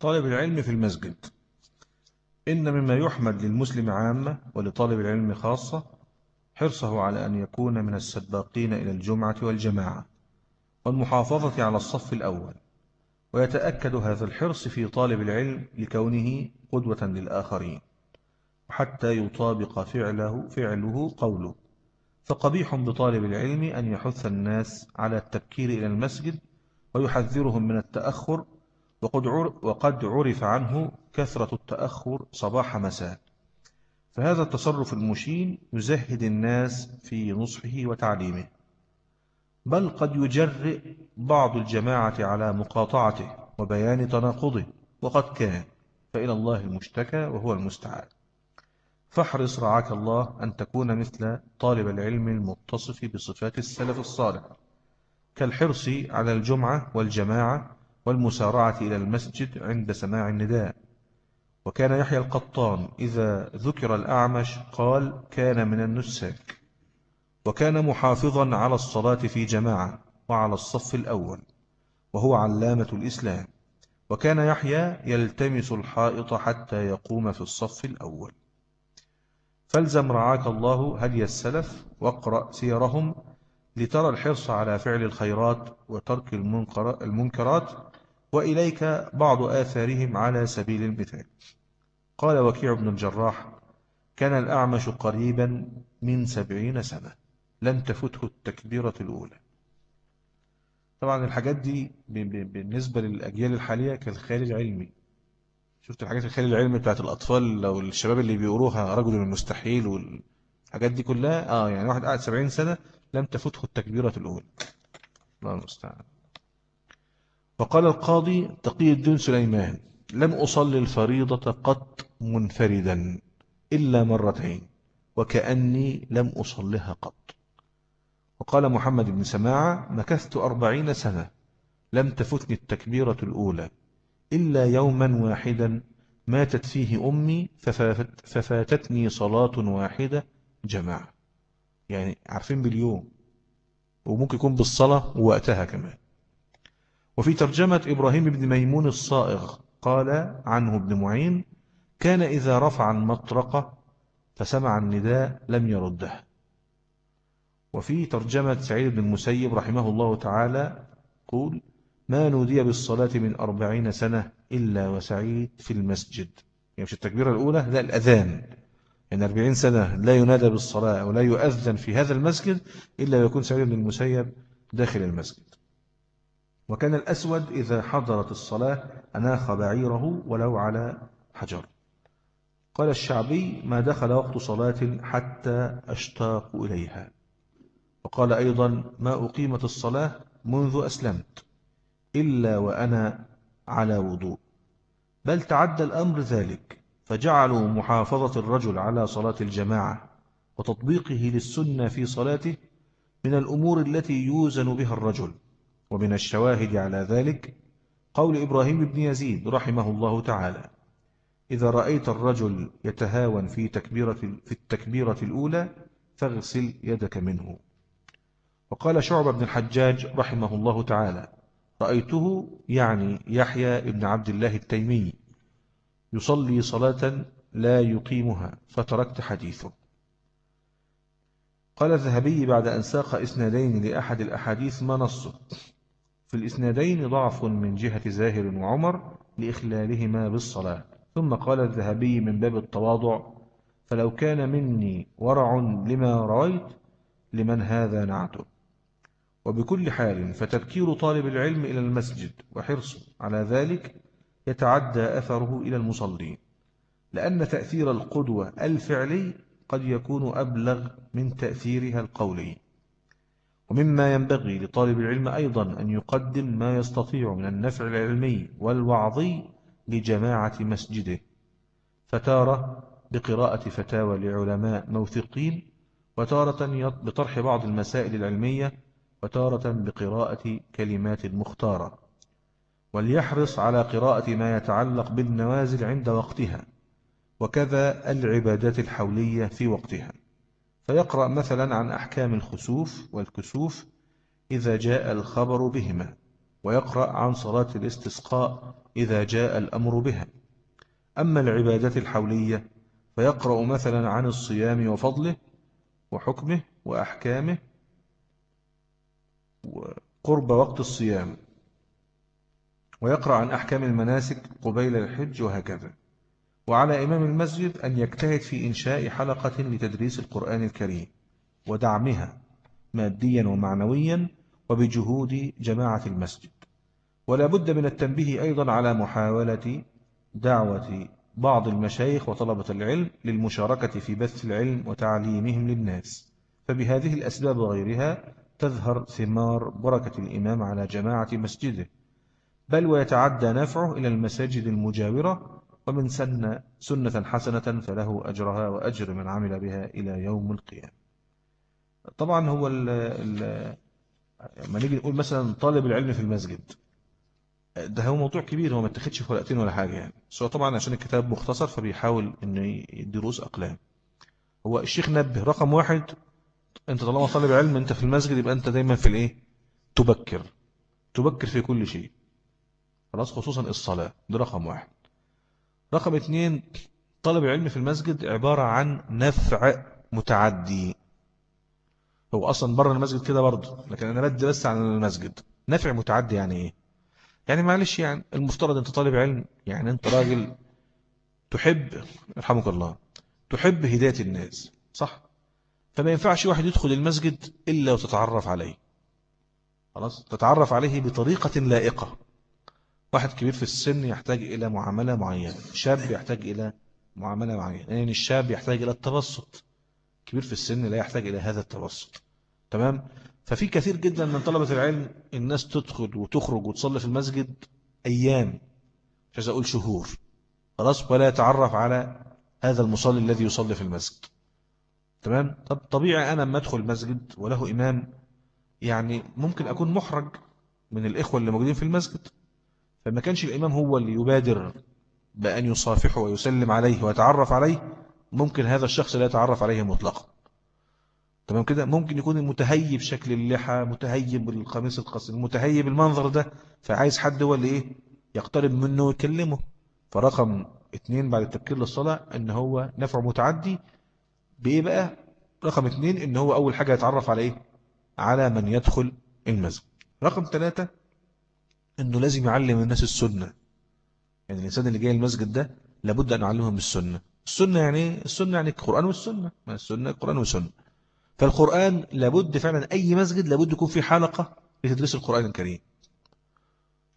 طالب العلم في المسجد. إن مما يحمد للمسلم عامة ولطالب العلم خاصة حرصه على أن يكون من السباقين إلى الجمعة والجماعة والمحافظة على الصف الأول ويتأكد هذا الحرص في طالب العلم لكونه قدوة للآخرين حتى يطابق فعله, فعله قوله. فقبيح بطالب العلم أن يحث الناس على التبكير إلى المسجد ويحذرهم من التأخر وقد عرف عنه كثرة التأخر صباح مساء. فهذا التصرف المشين يزهد الناس في نصحه وتعليمه. بل قد يجرئ بعض الجماعة على مقاطعته وبيان تناقضه. وقد كان فإلى الله المشتكى وهو المستعان. فاحرص رعاك الله أن تكون مثل طالب العلم المتصف بصفات السلف الصالح. كالحرص على الجمعة والجماعة والمسارعة إلى المسجد عند سماع النداء. وكان يحيى القطان إذا ذكر الأعمش قال كان من النساك وكان محافظا على الصلاة في جماعة وعلى الصف الأول وهو علامة الإسلام. وكان يحيى يلتمس الحائط حتى يقوم في الصف الأول. فالزم رعاك الله هدي السلف واقرأ سيرهم لترى الحرص على فعل الخيرات وترك المنكرات وإليك بعض آثارهم على سبيل المثال. قال وكيع بن الجراح كان الأعمش قريبا من سبعين سنة لم تفته التكبيرة الأولى. طبعا الحاجات دي بالنسبة للأجيال الحالية كالخيال العلمي. شفت الحاجات الخيال العلمي بتاعت الأطفال أو الشباب اللي بيقروها رجل المستحيل والحاجات دي كلها؟ آه يعني واحد قاعد سبعين سنة لم تفته التكبيرة الأولى. الله المستعان. وقال القاضي تقي الدين سليمان لم أصلي الفريضة قط منفردا إلا مرتين وكأني لم أصلها قط. وقال محمد بن سماعة مكثت أربعين سنة لم تفتني التكبيرة الأولى إلا يوما واحدا ماتت فيه أمي ففاتتني صلاة واحدة جماعة. يعني عارفين باليوم وممكن يكون بالصلاة ووقتها كمان. وفي ترجمة إبراهيم بن ميمون الصائغ قال عنه ابن معين كان إذا رفع المطرقة فسمع النداء لم يرده. وفي ترجمة سعيد بن المسيب رحمه الله تعالى قول ما نودي بالصلاة من أربعين سنة إلا وسعيد في المسجد. يعني مش التكبيرة الأولى لا الأذان. يعني أربعين سنة لا ينادى بالصلاة أو لا يؤذن في هذا المسجد إلا ويكون سعيد بن المسيب داخل المسجد. وكان الأسود إذا حضرت الصلاة أناخ بعيره ولو على حجر. قال الشعبي ما دخل وقت صلاة حتى أشتاق إليها. وقال أيضا ما أقيمت الصلاة منذ أسلمت إلا وأنا على وضوء. بل تعدى الأمر ذلك فجعلوا محافظة الرجل على صلاة الجماعة وتطبيقه للسنة في صلاته من الأمور التي يوزن بها الرجل. ومن الشواهد على ذلك قول إبراهيم بن يزيد رحمه الله تعالى إذا رأيت الرجل يتهاون في, تكبيرة في التكبيرة الأولى فاغسل يدك منه. وقال شعب بن الحجاج رحمه الله تعالى رأيته يعني يحيى بن عبد الله التيمي يصلي صلاة لا يقيمها فتركت حديثه. قال الذهبي بعد أن ساق إسنادين لأحد الأحاديث ما نصه؟ في الإسنادين ضعف من جهة زاهر وعمر لإخلالهما بالصلاة. ثم قال الذهبي من باب التواضع فلو كان مني ورع لما رويت لمن هذا نعته؟ وبكل حال فتبكير طالب العلم إلى المسجد وحرصه على ذلك يتعدى أثره إلى المصلين لأن تأثير القدوة الفعلي قد يكون أبلغ من تأثيرها القولي. ومما ينبغي لطالب العلم أيضا أن يقدم ما يستطيع من النفع العلمي والوعظي لجماعة مسجده. فتارة بقراءة فتاوى لعلماء موثقين وتارة بطرح بعض المسائل العلمية وتارة بقراءة كلمات مختارة. وليحرص على قراءة ما يتعلق بالنوازل عند وقتها وكذا العبادات الحولية في وقتها. فيقرأ مثلا عن أحكام الخسوف والكسوف إذا جاء الخبر بهما ويقرأ عن صلاة الاستسقاء إذا جاء الأمر بها. أما العبادات الحولية فيقرأ مثلا عن الصيام وفضله وحكمه وأحكامه وقرب وقت الصيام ويقرأ عن أحكام المناسك قبيل الحج وهكذا. وعلى إمام المسجد أن يجتهد في إنشاء حلقة لتدريس القرآن الكريم ودعمها ماديا ومعنويا وبجهود جماعة المسجد. ولا بد من التنبيه أيضا على محاولة دعوة بعض المشايخ وطلبة العلم للمشاركة في بث العلم وتعليمهم للناس. فبهذه الأسباب وغيرها تظهر ثمار بركة الإمام على جماعة مسجده بل ويتعدى نفعه إلى المساجد المجاورة ومن سن سنة حسنة فله أجرها وأجر من عمل بها إلى يوم القيامة. طبعا هو ال ما نيجي نقول مثلا طالب العلم في المسجد ده هو موضوع كبير هو ما اتخذش في ورقتين ولا حاجة يعني. بس هو طبعا عشان الكتاب مختصر فبيحاول إنه يدي رؤوس أقلام. هو الشيخ نبه رقم واحد أنت طالما طالب علم أنت في المسجد يبقى أنت دايما في الإيه؟ تبكر. تبكر في كل شيء. خلاص خصوصا الصلاة ده رقم واحد. رقم اثنين طالب العلم في المسجد عبارة عن نفع متعدي. هو أصلا بره المسجد كده برضه لكن أنا بدي بس عن المسجد. نفع متعدي يعني إيه؟ يعني معلش يعني المفترض أنت طالب علم يعني أنت راجل تحب رحمك الله تحب هداية الناس صح؟ فما ينفعش واحد يدخل المسجد إلا وتتعرف عليه. خلاص؟ تتعرف عليه بطريقة لائقة. واحد كبير في السن يحتاج إلى معاملة معينة شاب يحتاج إلى معاملة معينة يعني الشاب يحتاج إلى التبسط كبير في السن لا يحتاج إلى هذا التبسط تمام؟ ففي كثير جدا من طلبة العلم الناس تدخل وتخرج وتصلي في المسجد أيام مش عايز أقول شهور خلاص ولا يتعرف على هذا المصلي الذي يصلي في المسجد تمام؟ طب طبيعي أنا لما أدخل المسجد وله إمام يعني ممكن أكون محرج من الإخوة اللي موجودين في المسجد فما كانش الإمام هو اللي يبادر بأن يصافحه ويسلم عليه ويتعرف عليه ممكن هذا الشخص لا يتعرف عليه مطلقا. تمام كده؟ ممكن يكون المتهيب شكل اللحى متهيب القميص القصير متهيب المنظر ده فعايز حد هو اللي إيه؟ يقترب منه ويكلمه. فرقم اتنين بعد التبكير للصلاة إن هو نفع متعدي. بإيه بقى؟ رقم اتنين إن هو أول حاجة يتعرف على إيه؟ على من يدخل المسجد. رقم ثلاثة إنه لازم يعلم الناس السنة. يعني الإنسان اللي جاي المسجد ده لابد أن يعلمهم السنة. السنة يعني السنة يعني القرآن والسنة. ما السنة القرآن والسنة فالقرآن لابد فعلا أي مسجد لابد يكون في حلقة لتدريس القرآن الكريم.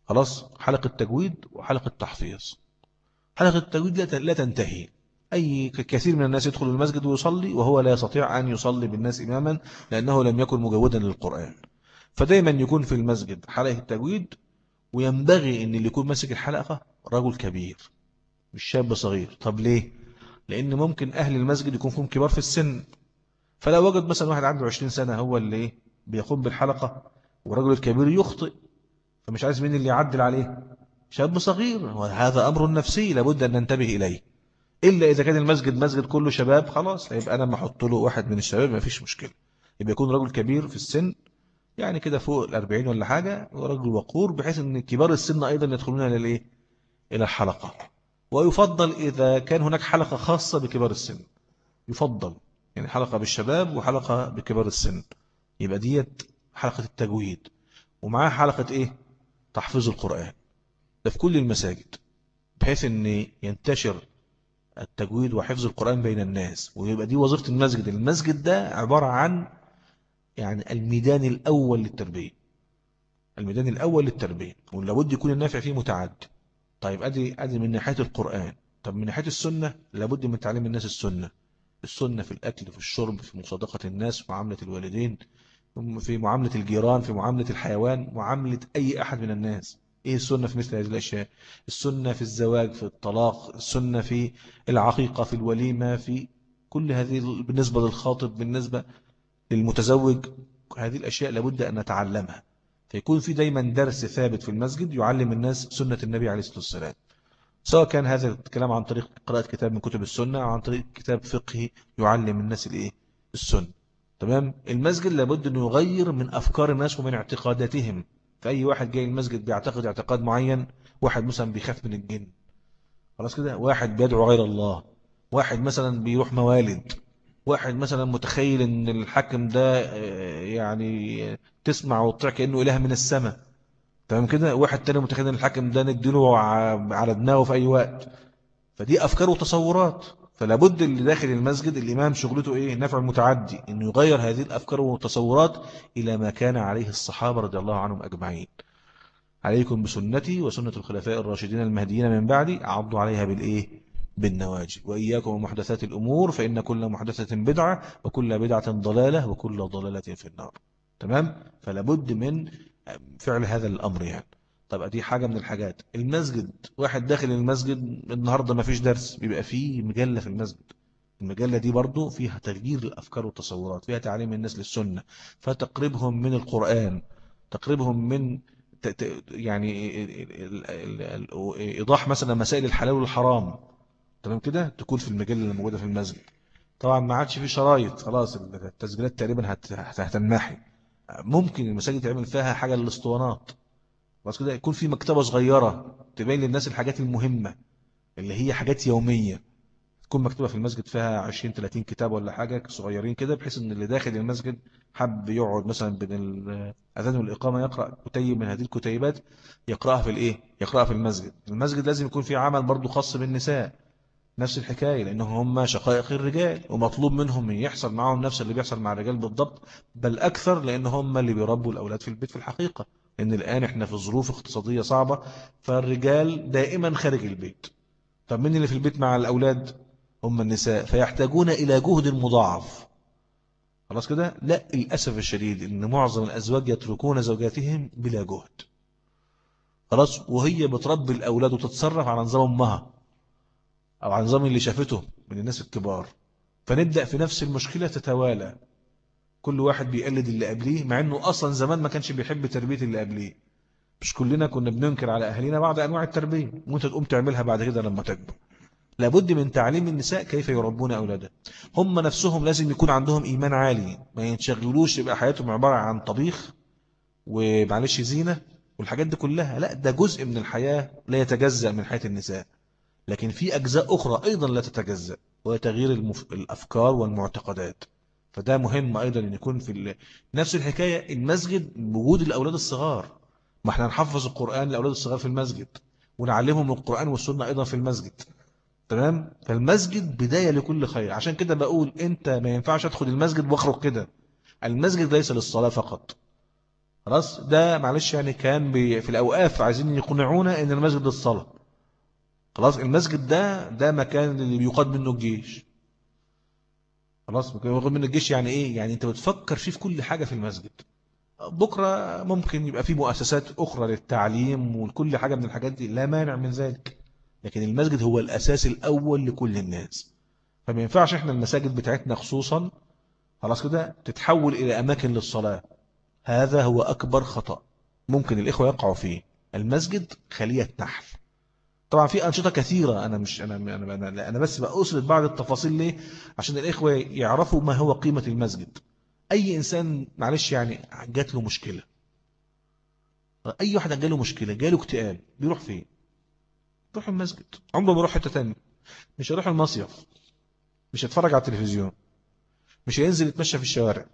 خلاص؟ حلقة تجويد وحلقة تحفيظ حلقة التجويد لا تنتهي. أي كثير من الناس يدخل المسجد ويصلي وهو لا يستطيع أن يصلي بالناس إماما لأنه لم يكن مجودا للقرآن. فدايما يكون في المسجد حلقة التجويد وينبغي أن اللي يكون ماسك الحلقة رجل كبير مش شاب صغير. طب ليه؟ لأن ممكن أهل المسجد يكون فيهم كبار في السن. فلو وجد مثلا واحد عنده 20 سنة هو اللي إيه بيقوم بالحلقة والرجل الكبير يخطئ فمش عايز مين اللي يعدل عليه؟ شاب صغير. وهذا أمر نفسي لابد أن ننتبه إليه. إلا إذا كان المسجد مسجد كله شباب خلاص يبقى أنا ما أحط له واحد من الشباب ما فيش مشكلة. يبقى يكون رجل كبير في السن يعني كده فوق الأربعين ولا حاجة ورجل وقور بحيث أن كبار السن أيضا يدخلون إلى الإيه؟ إلى الحلقة. ويفضل إذا كان هناك حلقة خاصة بكبار السن. يفضل. يعني حلقة بالشباب وحلقة بكبار السن. يبقى ديت حلقة التجويد. ومعاها حلقة إيه؟ تحفيظ القرآن. ده في كل المساجد. بحيث أن ينتشر التجويد وحفظ القرآن بين الناس. ويبقى دي وظيفة المسجد. المسجد ده عبارة عن يعني الميدان الأول للتربية. الميدان الأول للتربية. ولابد يكون النافع فيه متعدي طيب أدي, أدي من ناحية القرآن. طب من ناحية السنة لابد من تعليم الناس السنة. السنة في الأكل في الشرب في مصادقة الناس في معاملة الوالدين في معاملة الجيران في معاملة الحيوان معاملة أي أحد من الناس. إيه السنة في مثل هذه الأشياء؟ السنة في الزواج في الطلاق السنة في العقيقة في الوليمة في كل هذه بالنسبة للخاطب بالنسبة للمتزوج هذه الأشياء لابد أن نتعلمها. فيكون في دايما درس ثابت في المسجد يعلم الناس سنة النبي عليه الصلاة والسلام. سواء كان هذا الكلام عن طريق قراءة كتاب من كتب السنة أو عن طريق كتاب فقهي يعلم الناس الإيه؟ السنة. تمام؟ المسجد لابد أنه يغير من أفكار الناس ومن اعتقاداتهم. فأي واحد جاي المسجد بيعتقد اعتقاد معين واحد مثلا بيخاف من الجن. خلاص كده؟ واحد بيدعو غير الله. واحد مثلا بيروح موالد. واحد مثلا متخيل إن الحاكم ده آه، يعني تسمع وتطيع كأنه إله من السماء. تمام كده؟ واحد تاني متخيل إن الحاكم ده نديله على دماغه في أي وقت. فدي أفكار وتصورات. فلابد اللي داخل المسجد الإمام شغلته إيه؟ نفع متعدي. إنه يغير هذه الأفكار والتصورات إلى ما كان عليه الصحابة رضي الله عنهم أجمعين. عليكم بسنتي وسنة الخلفاء الراشدين المهديين من بعدي. عضوا عليها بالإيه؟ بالنواجي وإياكم ومحدثات الأمور فإن كل محدثة بدعة وكل بدعة ضلالة وكل ضلالة في النار. تمام؟ فلابد من فعل هذا الأمر يعني. طب دي حاجة من الحاجات. المسجد. واحد داخل المسجد النهاردة ما فيش درس. بيبقى فيه مجلة في المسجد. المجلة دي برضو فيها تغيير الأفكار والتصورات فيها تعليم الناس للسنة. فتقربهم من القرآن تقربهم من يعني إيضاح مثلا مسائل الحلال والحرام. تمام كده؟ تكون في المجلة اللي موجودة في المسجد. طبعا ما عادش في شرايط. خلاص التسجيلات تقريبا هتنمحي. ممكن المساجد تعمل فيها حاجة للاسطوانات. بس كده يكون في مكتبة صغيرة تبين للناس الحاجات المهمة اللي هي حاجات يومية. تكون مكتوبة في المسجد فيها 20 30 كتاب ولا حاجة صغيرين كده بحيث إن اللي داخل المسجد حب يقعد مثلا بين الأذان والإقامة يقرأ كتيب من هذه الكتيبات يقرأها في الإيه؟ يقرأها في المسجد. المسجد لازم يكون فيه عمل برضو خاص بالنساء. نفس الحكاية لأنهم هم شقائق الرجال ومطلوب منهم يحصل معهم نفس اللي بيحصل مع الرجال بالضبط بل أكثر لأن هم اللي بيربوا الأولاد في البيت في الحقيقة. لأن الآن إحنا في ظروف اقتصادية صعبة فالرجال دائما خارج البيت. طب من اللي في البيت مع الأولاد؟ هم النساء. فيحتاجون إلى جهد مضاعف. خلاص كده؟ لا للأسف الشديد إن معظم الأزواج يتركون زوجاتهم بلا جهد. خلاص؟ وهي بتربي الأولاد وتتصرف على نظام أمها. أو على نظام اللي شافته من الناس الكبار. فنبدأ في نفس المشكلة تتوالى. كل واحد بيقلد اللي قبليه مع أنه أصلا زمان ما كانش بيحب تربية اللي قبليه. مش كلنا كنا بننكر على أهلنا بعض أنواع التربية وانت تقوم تعملها بعد كده لما تكبر. لابد من تعليم النساء كيف يربون أولادها. هم نفسهم لازم يكون عندهم إيمان عالي. ما ينشغلوش يبقى حياتهم عبارة عن طبيخ ومعلش زينة والحاجات دي كلها. لا ده جزء من الحياة لا يتجزأ من حياة النساء. لكن في أجزاء أخرى أيضا لا تتجزأ وهي تغيير المف... الأفكار والمعتقدات. فده مهم أيضا أن يكون في ال... نفس الحكاية المسجد وجود الأولاد الصغار. ما إحنا نحفظ القرآن للأولاد الصغار في المسجد ونعلمهم القرآن والسنة أيضا في المسجد. تمام؟ فالمسجد بداية لكل خير. عشان كده بقول أنت ما ينفعش ادخل المسجد واخرج كده. المسجد ليس للصلاة فقط. خلاص؟ ده معلش يعني كان في الأوقاف عايزين يقنعونا إن المسجد للصلاة. خلاص المسجد ده ده مكان اللي بيقاد منه الجيش. خلاص بيقاد منه الجيش يعني إيه؟ يعني أنت بتفكر فيه في كل حاجة في المسجد. بكرة ممكن يبقى في مؤسسات أخرى للتعليم وكل حاجة من الحاجات دي لا مانع من ذلك. لكن المسجد هو الأساس الأول لكل الناس. فما ينفعش إحنا المساجد بتاعتنا خصوصا خلاص كده تتحول إلى أماكن للصلاة. هذا هو أكبر خطأ ممكن الإخوة يقعوا فيه. المسجد خلية نحل طبعا في أنشطة كثيرة. أنا مش أنا أنا أنا, أنا بس بأسرد بعض التفاصيل ليه؟ عشان الإخوة يعرفوا ما هو قيمة المسجد. أي إنسان معلش يعني جات له مشكلة. أي واحد جاله مشكلة جاله اكتئاب بيروح فين؟ يروح المسجد. عمره ما يروح حتة تانية. مش هيروح المصيف. مش هيتفرج على التلفزيون. مش هينزل يتمشى في الشوارع.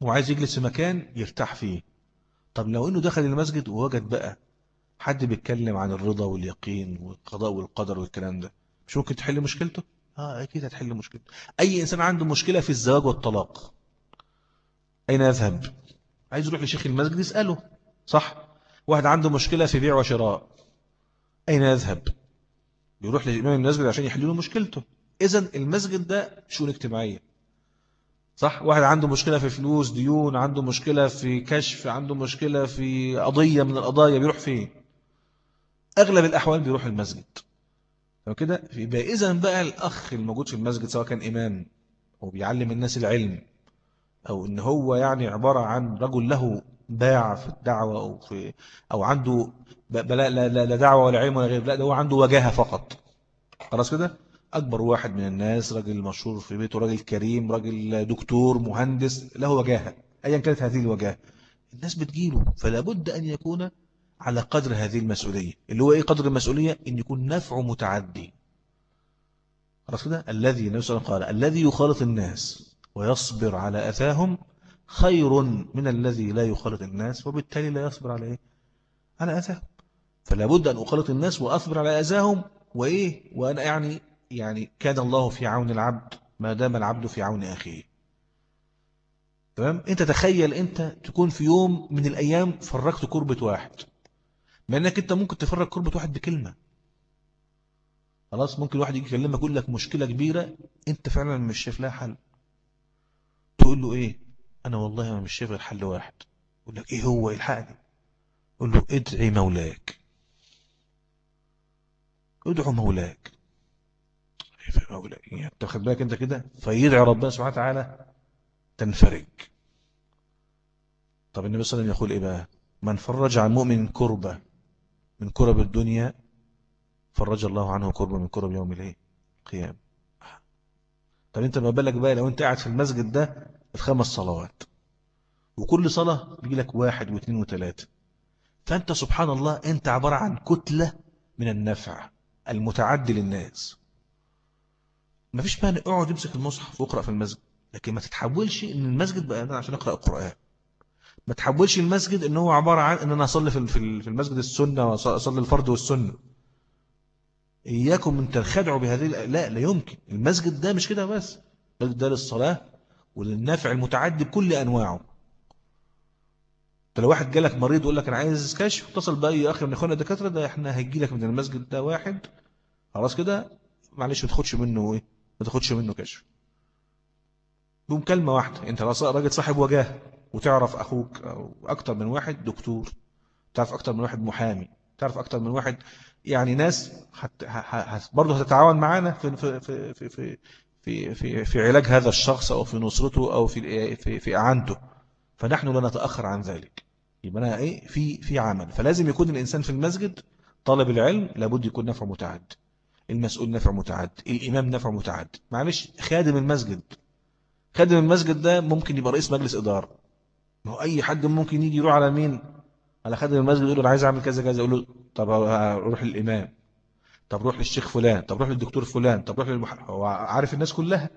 وعايز يجلس في مكان يرتاح فيه. طب لو إنه دخل المسجد ووجد بقى حد بيتكلم عن الرضا واليقين والقضاء والقدر والكلام ده؟ مش ممكن تحل مشكلته؟ آه أكيد هتحل مشكلته. أي إنسان عنده مشكلة في الزواج والطلاق أين يذهب؟ عايز يروح لشيخ المسجد يسأله صح؟ واحد عنده مشكلة في بيع وشراء أين يذهب؟ بيروح لإمام المسجد عشان يحل له مشكلته. إذا المسجد ده شؤون اجتماعية صح؟ واحد عنده مشكلة في فلوس ديون عنده مشكلة في كشف عنده مشكلة في قضية من القضايا بيروح فين؟ أغلب الأحوال بيروح المسجد. كده يبقى إذا بقى الأخ الموجود في المسجد سواء كان إمام أو بيعلم الناس العلم أو إن هو يعني عبارة عن رجل له باع في الدعوة أو, في أو عنده لا, لا, لا دعوة ولا علم ولا غير لا ده هو عنده وجاهة فقط. خلاص كده؟ أكبر واحد من الناس راجل مشهور في بيته راجل كريم راجل دكتور مهندس له وجاهة. أيا كانت هذه الوجاهة. الناس بتجيله فلا بد أن يكون على قدر هذه المسؤولية اللي هو إيه قدر المسؤولية؟ إن يكون نفع متعدي. خلاص كده؟ الذي نفسه قال الذي يخالط الناس ويصبر على أثاهم خير من الذي لا يخالط الناس وبالتالي لا يصبر على إيه؟ على أثاهم. فلا بد أن أخالط الناس وأصبر على أذاهم وإيه؟ وأنا يعني يعني كان الله في عون العبد ما دام العبد في عون أخيه. تمام؟ أنت تخيل أنت تكون في يوم من الأيام فرقت كربة واحد. ما أنك أنت ممكن تفرق كربة واحد بكلمة. خلاص ممكن واحد يجي يكلمك يقول لك مشكلة كبيرة أنت فعلا مش شايف لها حل. تقول له إيه؟ أنا والله ما مش شايف غير حل واحد. يقول لك إيه هو؟ إلحقني. قل له ادعي مولاك. ادعو مولاك. مولاك يعني تاخد بالك أنت كده؟ فيدعي ربنا سبحانه وتعالى تنفرج. طب النبي صلى الله عليه وسلم يقول إيه بقى؟ من فرج عن مؤمن كربة من كرب الدنيا فرج الله عنه كربة من كرب يوم الإيه؟ قيام طب أنت ما بالك بقى لو أنت قاعد في المسجد ده الخمس صلوات وكل صلاة بيجي لك واحد واثنين وثلاثة. فأنت سبحان الله أنت عبارة عن كتلة من النفع المتعدي للناس. ما فيش مانع اقعد امسك المصحف واقرأ في المسجد لكن ما تتحولش إن المسجد بقى عشان أقرأ القرآن. ما تحولش المسجد إن هو عبارة عن إن أنا أصلي في في المسجد السنة واصلي الفرض والسنة. إياكم من تنخدعوا بهذه لا لا يمكن. المسجد ده مش كده بس. ده للصلاة وللنفع المتعدي بكل أنواعه. لو واحد جالك مريض ويقول لك أنا عايز كشف اتصل بأي أخي من إخواننا الدكاترة ده إحنا هيجي لك من المسجد ده واحد. خلاص كده؟ معلش ما تاخدش منه إيه؟ ما تاخدش منه كشف. بمكالمة واحدة. أنت راجل صاحب وجاه. وتعرف أخوك أو من واحد دكتور تعرف أكتر من واحد محامي تعرف أكتر من واحد يعني ناس حت... برضه هتتعاون معانا في في في في في في في علاج هذا الشخص أو في نصرته أو في في في إعانته. فنحن لا نتأخر عن ذلك. يبقى أنا إيه في في عمل. فلازم يكون الإنسان في المسجد طالب العلم لابد يكون نفع متعد. المسؤول نفع متعد. الإمام نفع متعد. معلش خادم المسجد. خادم المسجد ده ممكن يبقى رئيس مجلس إدارة. ما هو أي حد ممكن يجي يروح على مين؟ على خادم المسجد يقول له أنا عايز أعمل كذا كذا يقول له طب روح للإمام. طب روح للشيخ فلان طب روح للدكتور فلان طب روح للمح... هو عارف الناس كلها.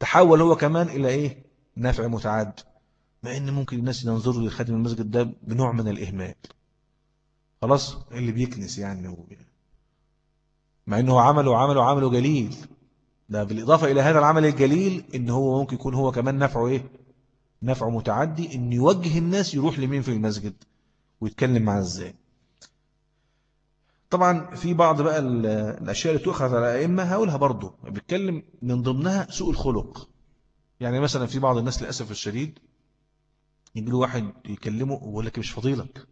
تحول هو كمان إلى إيه؟ نافع متعد. مع إن ممكن الناس ينظروا لخادم المسجد ده بنوع من الإهمال. خلاص؟ اللي بيكنس يعني؟ هو مع إنه عمله عمله عمله جليل. ده بالإضافة إلى هذا العمل الجليل إن هو ممكن يكون هو كمان نفعه إيه؟ نفعه متعدي إن يوجه الناس يروح لمين في المسجد ويتكلم معاه إزاي. طبعا في بعض بقى الأشياء اللي تؤخذ على الأئمة هقولها برضو بيتكلم من ضمنها سوء الخلق. يعني مثلا في بعض الناس للأسف الشديد يجي له واحد يكلمه ويقول لك مش فاضيلك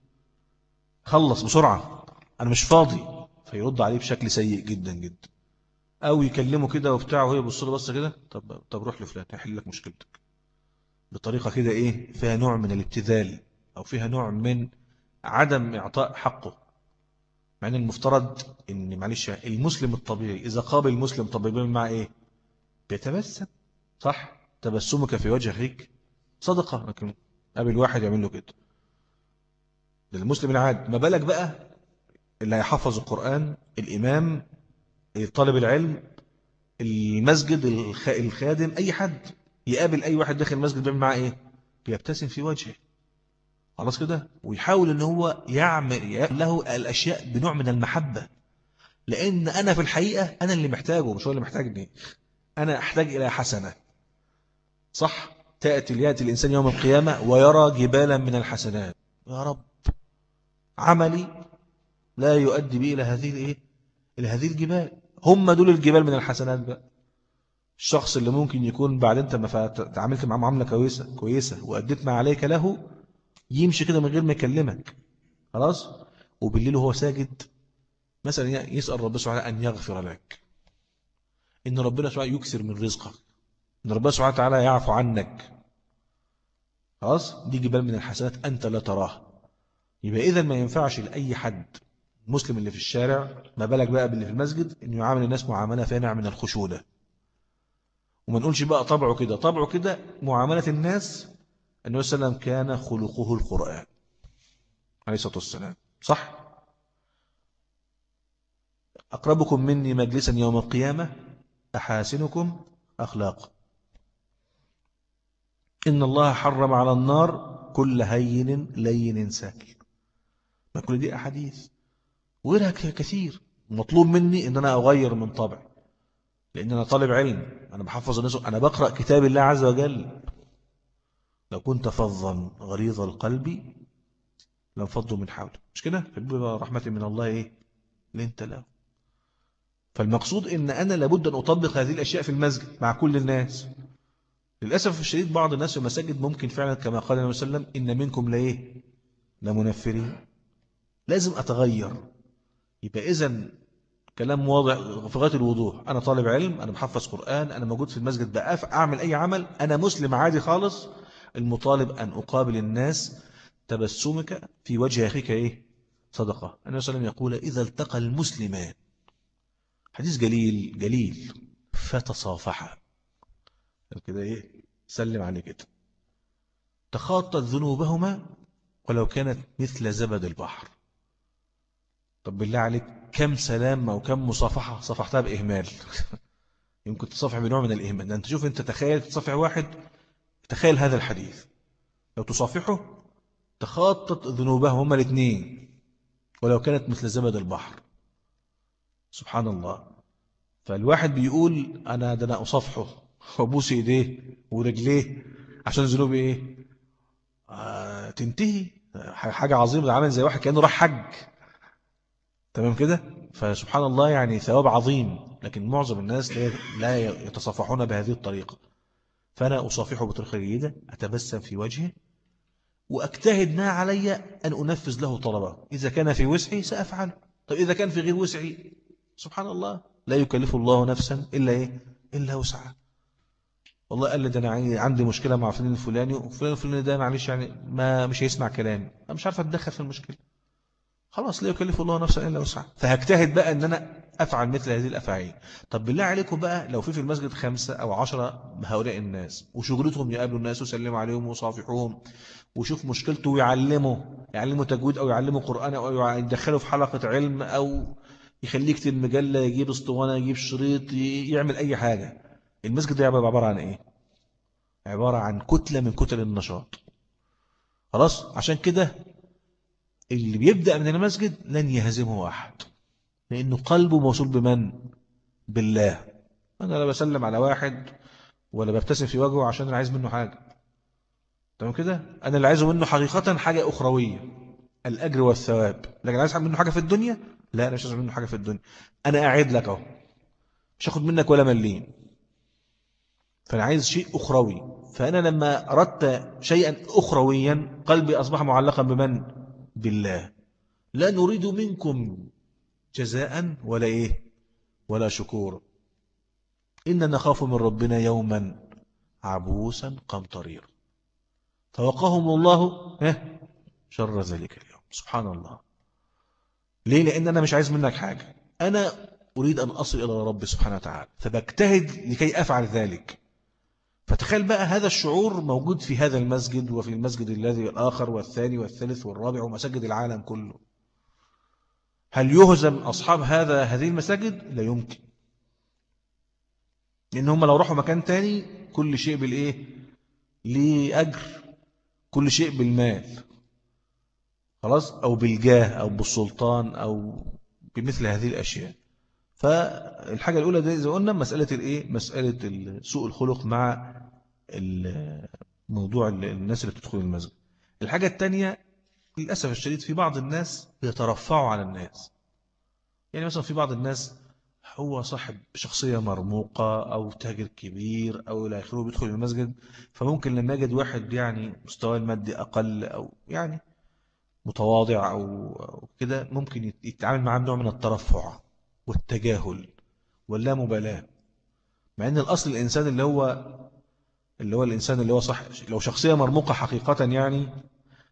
خلص بسرعة أنا مش فاضي فيرد عليه بشكل سيء جدا جدا. أو يكلمه كده وبتاع وهي بص له بص كده طب طب روح لفلان هيحل لك مشكلتك. بطريقة كده إيه فيها نوع من الابتذال أو فيها نوع من عدم إعطاء حقه. مع إن المفترض إن معلش المسلم الطبيعي إذا قابل المسلم طبيعي مع إيه؟ بيتبسم صح؟ تبسمك في وجه أخيك صدقة. لكن قابل واحد يعمل له كده. ده المسلم العادي ما بالك بقى اللي هيحفظ القرآن الإمام طالب العلم المسجد الخادم أي حد؟ يقابل أي واحد داخل المسجد بيعمل معاه إيه؟ بيبتسم في وجهه. خلاص كده؟ ويحاول إن هو يعمل له الأشياء بنوع من المحبة. لأن أنا في الحقيقة أنا اللي محتاجه مش هو اللي محتاجني. أنا أحتاج إلى حسنة. صح؟ تأتي ليأتي الإنسان يوم القيامة ويرى جبالا من الحسنات. يا رب. عملي لا يؤدي بي إلى هذه الإيه؟ إلى هذه الجبال. هم دول الجبال من الحسنات بقى. الشخص اللي ممكن يكون بعد انت ما تعاملت معه معاملة كويسة كويسة وأديت ما عليك له يمشي كده من غير ما يكلمك. خلاص؟ وبالليل وهو ساجد مثلا يسأل ربنا سبحانه أن يغفر لك. إن ربنا سبحانه يكسر من رزقك. إن ربنا سبحانه وتعالى يعفو عنك. خلاص؟ دي جبال من الحسنات أنت لا تراها يبقى إذا ما ينفعش لأي حد مسلم اللي في الشارع ما بالك بقى باللي في المسجد إنه يعامل الناس معاملة فيها من الخشونة. وما نقولش بقى طبعه كده. طبعه كده معاملة الناس النبي صلى الله عليه وسلم كان خلقه القرآن عليه الصلاة والسلام. صح؟ أقربكم مني مجلسا يوم القيامة أحاسنكم أخلاقا إن الله حرم على النار كل هين لين سهل ما كل دي أحاديث. وغيرها كثير. مطلوب مني إن أنا أغير من طبعي. لأن أنا طالب علم أنا بحفظ الناس أنا بقرأ كتاب الله عز وجل. لو كنت فظا غليظ القلب لانفضوا من حولك مش كده؟ رحمة من الله إيه؟ لانت له فالمقصود إن أنا لابد أن أطبق هذه الأشياء في المسجد مع كل الناس. للأسف الشديد بعض الناس في المساجد ممكن فعلا كما قال النبي صلى الله عليه وسلم إن منكم لإيه لمنفرين. لازم أتغير. يبقى إذن كلام واضح في غاية الوضوح. أنا طالب علم أنا محفظ قرآن أنا موجود في المسجد بقى أعمل أي عمل. أنا مسلم عادي خالص. المطالب أن أقابل الناس تبسمك في وجه أخيك إيه؟ صدقة. النبي صلى الله عليه وسلم يقول إذا التقى المسلمان حديث جليل جليل. فتصافحا. كده إيه؟ سلم عليه كده. تخاطت ذنوبهما ولو كانت مثل زبد البحر. طب بالله عليك كم سلام أو كم مصافحة صفحتها بإهمال؟ يمكن تصفح بنوع من الإهمال. أنت شوف أنت تخيل تصفح واحد تخيل هذا الحديث. لو تصافحه تخاطط ذنوبه هما الاثنين ولو كانت مثل زبد البحر. سبحان الله. فالواحد بيقول أنا ده أنا أصافحه. وأبوس إيديه ورجليه عشان ذنوبي إيه؟ آه تنتهي. حاجة عظيمة عامل زي واحد كأنه راح حج. تمام كده؟ فسبحان الله يعني ثواب عظيم لكن معظم الناس لا يتصافحون بهذه الطريقة. فأنا أصافحه بطريقة جيدة أتبسم في وجهه وأجتهد ما علي أن أنفذ له طلبة. إذا كان في وسعي سأفعل. طيب إذا كان في غير وسعي؟ سبحان الله. لا يكلف الله نفسا إلا إيه؟ إلا وسعها. والله قال لي ده أنا عندي مشكلة مع فلان الفلاني وفلان الفلاني ده معلش يعني ما مش هيسمع كلامي. أنا مش عارف أتدخل في المشكلة. خلاص لا يكلف الله نفسا إلا وسعها. فهجتهد بقى أن أنا أفعل مثل هذه الأفعال طب بالله عليكم بقى لو في في المسجد خمسة أو عشرة هؤلاء الناس وشغلتهم يقابلوا الناس ويسلموا عليهم ويصافحوهم وشوف مشكلته ويعلمه يعلمه تجويد أو يعلمه قرآن أو يدخله في حلقة علم أو يخليه يكتب مجلة يجيب أسطوانة يجيب شريط يعمل أي حاجة. المسجد ده عبارة عن إيه؟ عبارة عن كتلة من كتل النشاط. خلاص؟ عشان كده اللي بيبدأ من المسجد لن يهزمه أحد. لأنه قلبه موصول بمن؟ بالله. أنا لا بسلم على واحد ولا ببتسم في وجهه عشان أنا عايز منه حاجة. تمام كده؟ أنا اللي عايزه منه حقيقة حاجة أخروية. الأجر والثواب. لكن عايز منه حاجة في الدنيا؟ لا أنا مش عايز منه حاجة في الدنيا. أنا أعد لك أهو. مش هاخد منك ولا مليم. فأنا عايز شيء أخروي. فأنا لما أردت شيئا أخرويا قلبي أصبح معلقا بمن؟ بالله. لا نريد منكم جزاء ولا إيه؟ ولا شكور. إن نخاف من ربنا يوما عبوسا قمطرير فوقهم الله شر ذلك اليوم. سبحان الله. ليه؟ لأن أنا مش عايز منك حاجة. أنا أريد أن أصل إلى رب سبحانه وتعالى. فبجتهد لكي أفعل ذلك. فتخيل بقى هذا الشعور موجود في هذا المسجد وفي المسجد الذي الآخر والثاني والثالث والرابع ومساجد العالم كله. هل يهزم أصحاب هذا هذه المساجد؟ لا يمكن. لأن هم لو راحوا مكان تاني كل شيء بالإيه؟ ليه أجر كل شيء بالمال. خلاص؟ أو بالجاه أو بالسلطان أو بمثل هذه الأشياء. فالحاجة الأولى دي زي قلنا مسألة الإيه مسألة سوء الخلق مع موضوع الناس اللي بتدخل المسجد. الحاجة الثانية للأسف الشديد في بعض الناس بيترفعوا على الناس. يعني مثلا في بعض الناس هو صاحب شخصية مرموقة أو تاجر كبير أو إلى آخره بيدخل المسجد فممكن لما يجد واحد يعني مستوى المادي أقل أو يعني متواضع أو كده ممكن يتعامل معاه بنوع من الترفع. والتجاهل واللامبالاة مع أن الأصل الإنسان اللي هو اللي هو الإنسان اللي هو صح لو شخصية مرموقة حقيقة يعني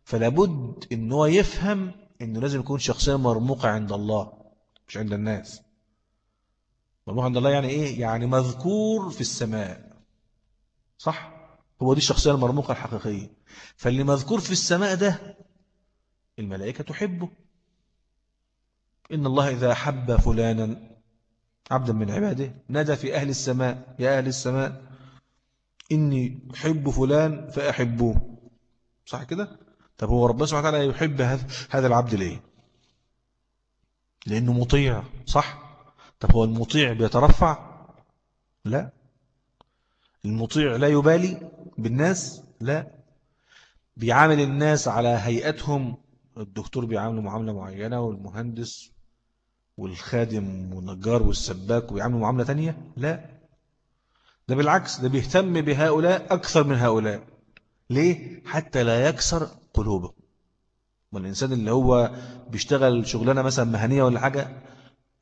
فلابد إن هو يفهم إنه لازم يكون شخصية مرموقة عند الله مش عند الناس. مرموقة عند الله يعني إيه؟ يعني مذكور في السماء. صح؟ هو دي الشخصية المرموقة الحقيقية. فاللي مذكور في السماء ده الملائكة تحبه. إن الله إذا حب فلانا عبدا من عباده. نادى في أهل السماء يا أهل السماء إني أحب فلان فأحبوه. صح كده؟ طب هو ربنا سبحانه وتعالى يحب هذا العبد ليه؟ لأنه مطيع صح؟ طب هو المطيع بيترفع؟ لا. المطيع لا يبالي بالناس؟ لا. بيعامل الناس على هيئتهم. الدكتور بيعامله معاملة معينة والمهندس والخادم والنجار والسباك ويعاملوا معاملة تانية؟ لا. ده بالعكس ده بيهتم بهؤلاء أكثر من هؤلاء. ليه؟ حتى لا يكسر قلوبه والإنسان اللي هو بيشتغل شغلانة مثلا مهنية ولا حاجة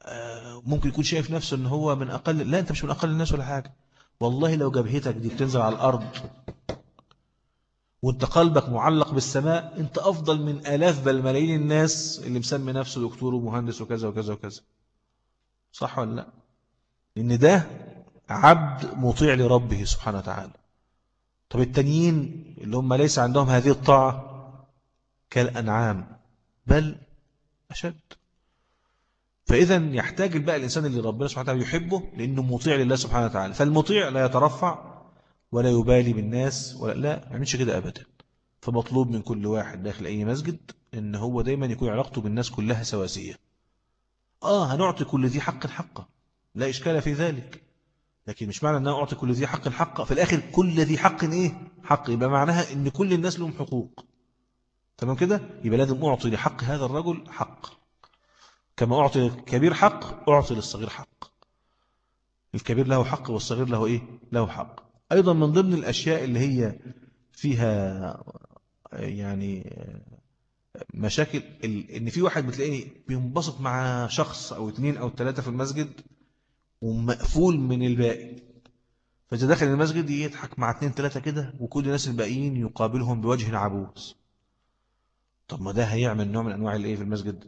آه، ممكن يكون شايف نفسه إن هو من أقل لا أنت مش من أقل الناس ولا حاجة. والله لو جبهتك دي بتنزل على الأرض وانت قلبك معلق بالسماء انت أفضل من آلاف بل ملايين الناس اللي مسمي نفسه دكتور ومهندس وكذا وكذا وكذا. صح ولا لا؟ لأن ده عبد مطيع لربه سبحانه وتعالى. طب التانيين اللي هم ليس عندهم هذه الطاعة كالأنعام بل أشد. فإذا يحتاج بقى الإنسان اللي ربنا سبحانه وتعالى يحبه لأنه مطيع لله سبحانه وتعالى. فالمطيع لا يترفع ولا يبالي بالناس ولا لا ما يعملش كده أبدا. فمطلوب من كل واحد داخل أي مسجد إن هو دايما يكون علاقته بالناس كلها سواسية. آه هنعطي كل ذي حق حقه لا إشكال في ذلك. لكن مش معنى أن أنا أعطي كل ذي حق حقه في الآخر كل ذي حق إيه؟ حق. يبقى معناها إن كل الناس لهم حقوق. تمام كده؟ يبقى لازم أعطي لحق هذا الرجل حق. كما أعطي الكبير حق أعطي للصغير حق. الكبير له حق والصغير له إيه؟ له حق. أيضا من ضمن الأشياء اللي هي فيها يعني مشاكل إن في واحد بتلاقيه بينبسط مع شخص أو اثنين أو ثلاثة في المسجد ومقفول من الباقي. فإذا دخل المسجد يضحك مع اثنين ثلاثة كده وكل الناس الباقيين يقابلهم بوجه عبوس طب ما ده هيعمل نوع من أنواع الإيه في المسجد؟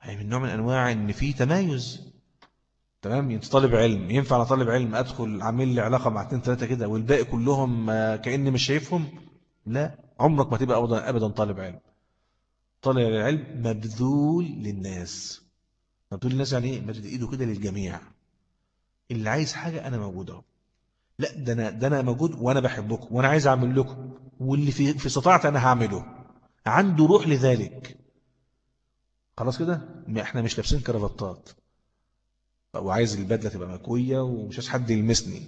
هيعمل نوع من أنواع إن في تمايز. تمام؟ انت طالب علم. ينفع على طالب علم أدخل عامل لي علاقة مع اثنين ثلاثة كده والباقي كلهم كأني مش شايفهم؟ لا. عمرك ما تبقى أبدا طالب علم. طالب العلم مبذول للناس. مبذول للناس يعني إيه؟ مبذول إيده كده للجميع. اللي عايز حاجة أنا موجود أهو. لا ده أنا, ده أنا موجود وأنا بحبكم وأنا عايز أعمل لكم. واللي في, في استطاعتي أنا هعمله. عنده روح لذلك. خلاص كده؟ إحنا مش لابسين كرافتات وعايز البدلة تبقى مكوية ومش عايز حد يلمسني.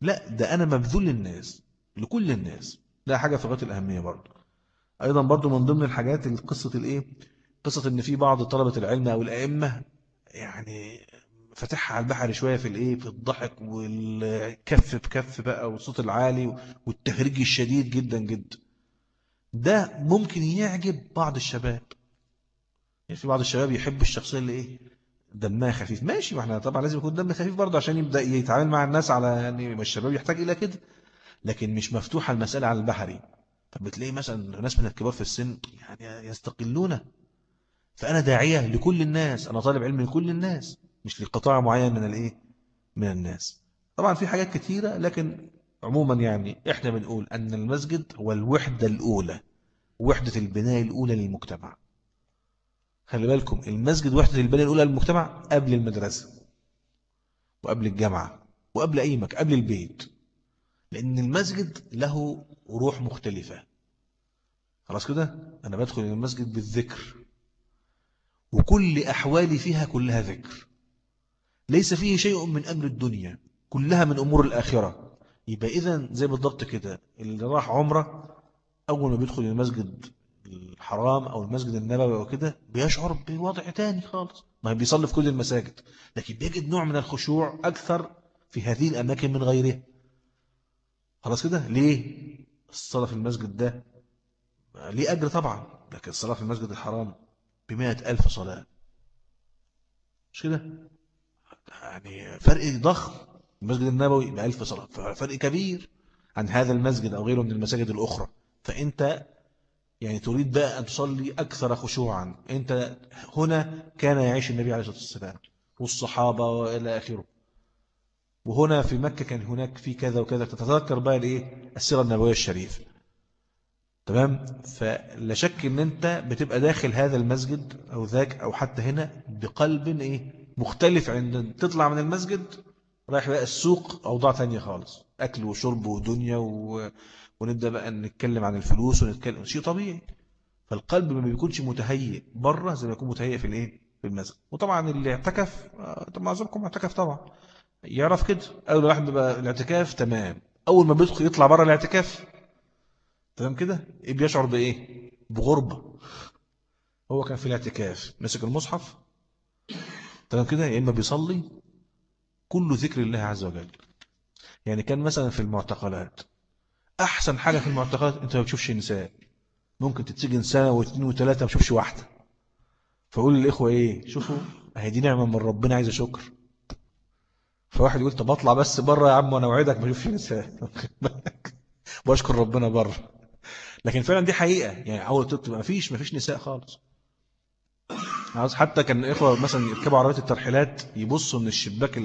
لا ده أنا مبذول للناس لكل الناس. ده حاجة في غاية الأهمية برضه. أيضا برضه من ضمن الحاجات قصة الإيه قصة إن في بعض طلبة العلم أو الأئمة يعني فتحها على البحر شوية في الإيه؟ في الضحك والكف بكف بقى والصوت العالي والتهريج الشديد جدا جدا. ده ممكن يعجب بعض الشباب. يعني في بعض الشباب يحب الشخصية اللي إيه؟ دمها خفيف. ماشي ما إحنا طبعا لازم يكون دم خفيف برضه عشان يبدأ يتعامل مع الناس على يعني الشباب يحتاج إلى كده. لكن مش مفتوحة المسألة على البحري. فبتلاقي مثلا ناس من الكبار في السن يعني يستقلون. فأنا داعية لكل الناس أنا طالب علم لكل الناس مش لقطاع معين من الإيه؟ من الناس. طبعا في حاجات كثيرة لكن عموما يعني إحنا بنقول أن المسجد هو الوحدة الأولى وحدة البناء الأولى للمجتمع. خلي بالكم المسجد وحدة البناء الأولى للمجتمع قبل المدرسة وقبل الجامعة وقبل أي مكان قبل البيت. لأن المسجد له روح مختلفة. خلاص كده؟ أنا بدخل المسجد بالذكر. وكل أحوالي فيها كلها ذكر. ليس فيه شيء من أمر الدنيا كلها من أمور الآخرة. يبقى إذا زي بالضبط كده اللي راح عمرة أول ما بيدخل المسجد الحرام أو المسجد النبوي أو كده بيشعر بوضع تاني خالص. ما بيصلي في كل المساجد لكن بيجد نوع من الخشوع أكثر في هذه الأماكن من غيرها. خلاص كده؟ ليه الصلاة في المسجد ده؟ ليه أجر طبعا لكن الصلاة في المسجد الحرام بمائة ألف صلاة. مش كده؟ يعني فرق ضخم. المسجد النبوي بألف صلاة فرق كبير عن هذا المسجد أو غيره من المساجد الأخرى. فأنت يعني تريد بقى أن تصلي أكثر خشوعا. أنت هنا كان يعيش النبي عليه الصلاة والسلام والصحابة وإلى آخره. وهنا في مكة كان هناك في كذا وكذا. تتذكر بقى الإيه؟ السيرة النبوية الشريفة. تمام؟ فلا شك إن أنت بتبقى داخل هذا المسجد أو ذاك أو حتى هنا بقلب إيه؟ مختلف عند تطلع من المسجد رايح بقى السوق أوضاع ثانية خالص. أكل وشرب ودنيا و... ونبدأ بقى نتكلم عن الفلوس ونتكلم شيء طبيعي. فالقلب ما بيكونش متهيئ بره زي ما يكون متهيئ في الإيه؟ في المسجد وطبعا اللي اعتكف آه، معظمكم اعتكف طبعا. يعرف كده. أول واحد بيبقى الاعتكاف تمام. أول ما بيدخل يطلع بره الاعتكاف تمام كده؟ إيه بيشعر بإيه؟ بغربة. هو كان في الاعتكاف مسك المصحف تمام كده؟ يا إما بيصلي. كل ذكر الله عز وجل. يعني كان مثلا في المعتقلات أحسن حاجة في المعتقلات أنت ما بتشوفش نساء. ممكن تتسجن سنة واثنين وثلاثة ما بتشوفش واحدة. فأقول للإخوة إيه شوفوا هي دي نعمة من ربنا عايزة شكر. فواحد يقول طب أطلع بس بره يا عم وأنا أوعدك ما أشوفش نساء. واشكر ربنا بره لكن فعلا دي حقيقة. يعني أول تكتب ما فيش ما فيش نساء خالص. عاوز حتى كان اخوه مثلا يركبوا عربيات الترحيلات يبصوا من الشباك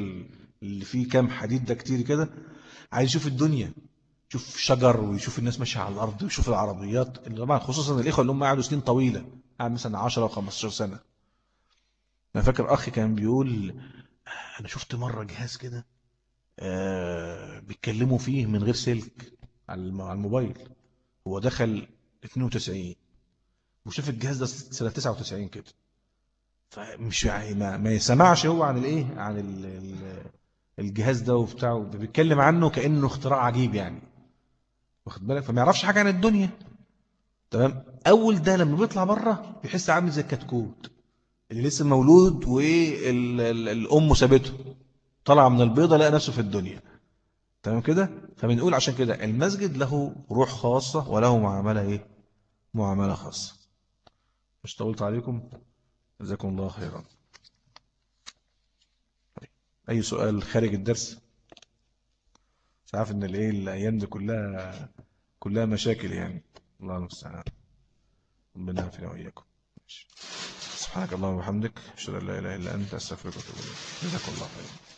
اللي فيه كام حديد ده كتير كده عايز يشوف الدنيا. يشوف شجر ويشوف الناس ماشية على الأرض ويشوف العربيات. طبعا خصوصا الإخوة اللي هم قعدوا سنين طويلة قعد مثلا 10 و 15 سنة. أنا فاكر أخي كان بيقول أنا شفت مرة جهاز كده آه بيتكلموا فيه من غير سلك على الموبايل. هو دخل 92 وشاف الجهاز ده سنة 99 كده. فمش يعني ما, ما يسمعش هو عن الإيه؟ عن ال ال الجهاز ده وبتاعه بيتكلم عنه كأنه اختراع عجيب يعني. واخد بالك؟ فما يعرفش حاجة عن الدنيا. تمام؟ أول ده لما بيطلع بره بيحس عامل زي الكتكوت اللي لسه مولود والأم سابته. طلع من البيضة لقى نفسه في الدنيا. تمام كده؟ فبنقول عشان كده المسجد له روح خاصة وله معاملة إيه؟ معاملة خاصة. مش طولت عليكم؟ جزاكم الله خيرا. أي سؤال خارج الدرس؟ عارف إن الإيه الأيام دي كلها كلها مشاكل يعني. الله المستعان. ربنا يعافينا وإياكم. سبحانك اللهم وبحمدك أشهد أن لا إله إلا أنت أستغفرك وأتوب إليك. جزاكم الله خيرا.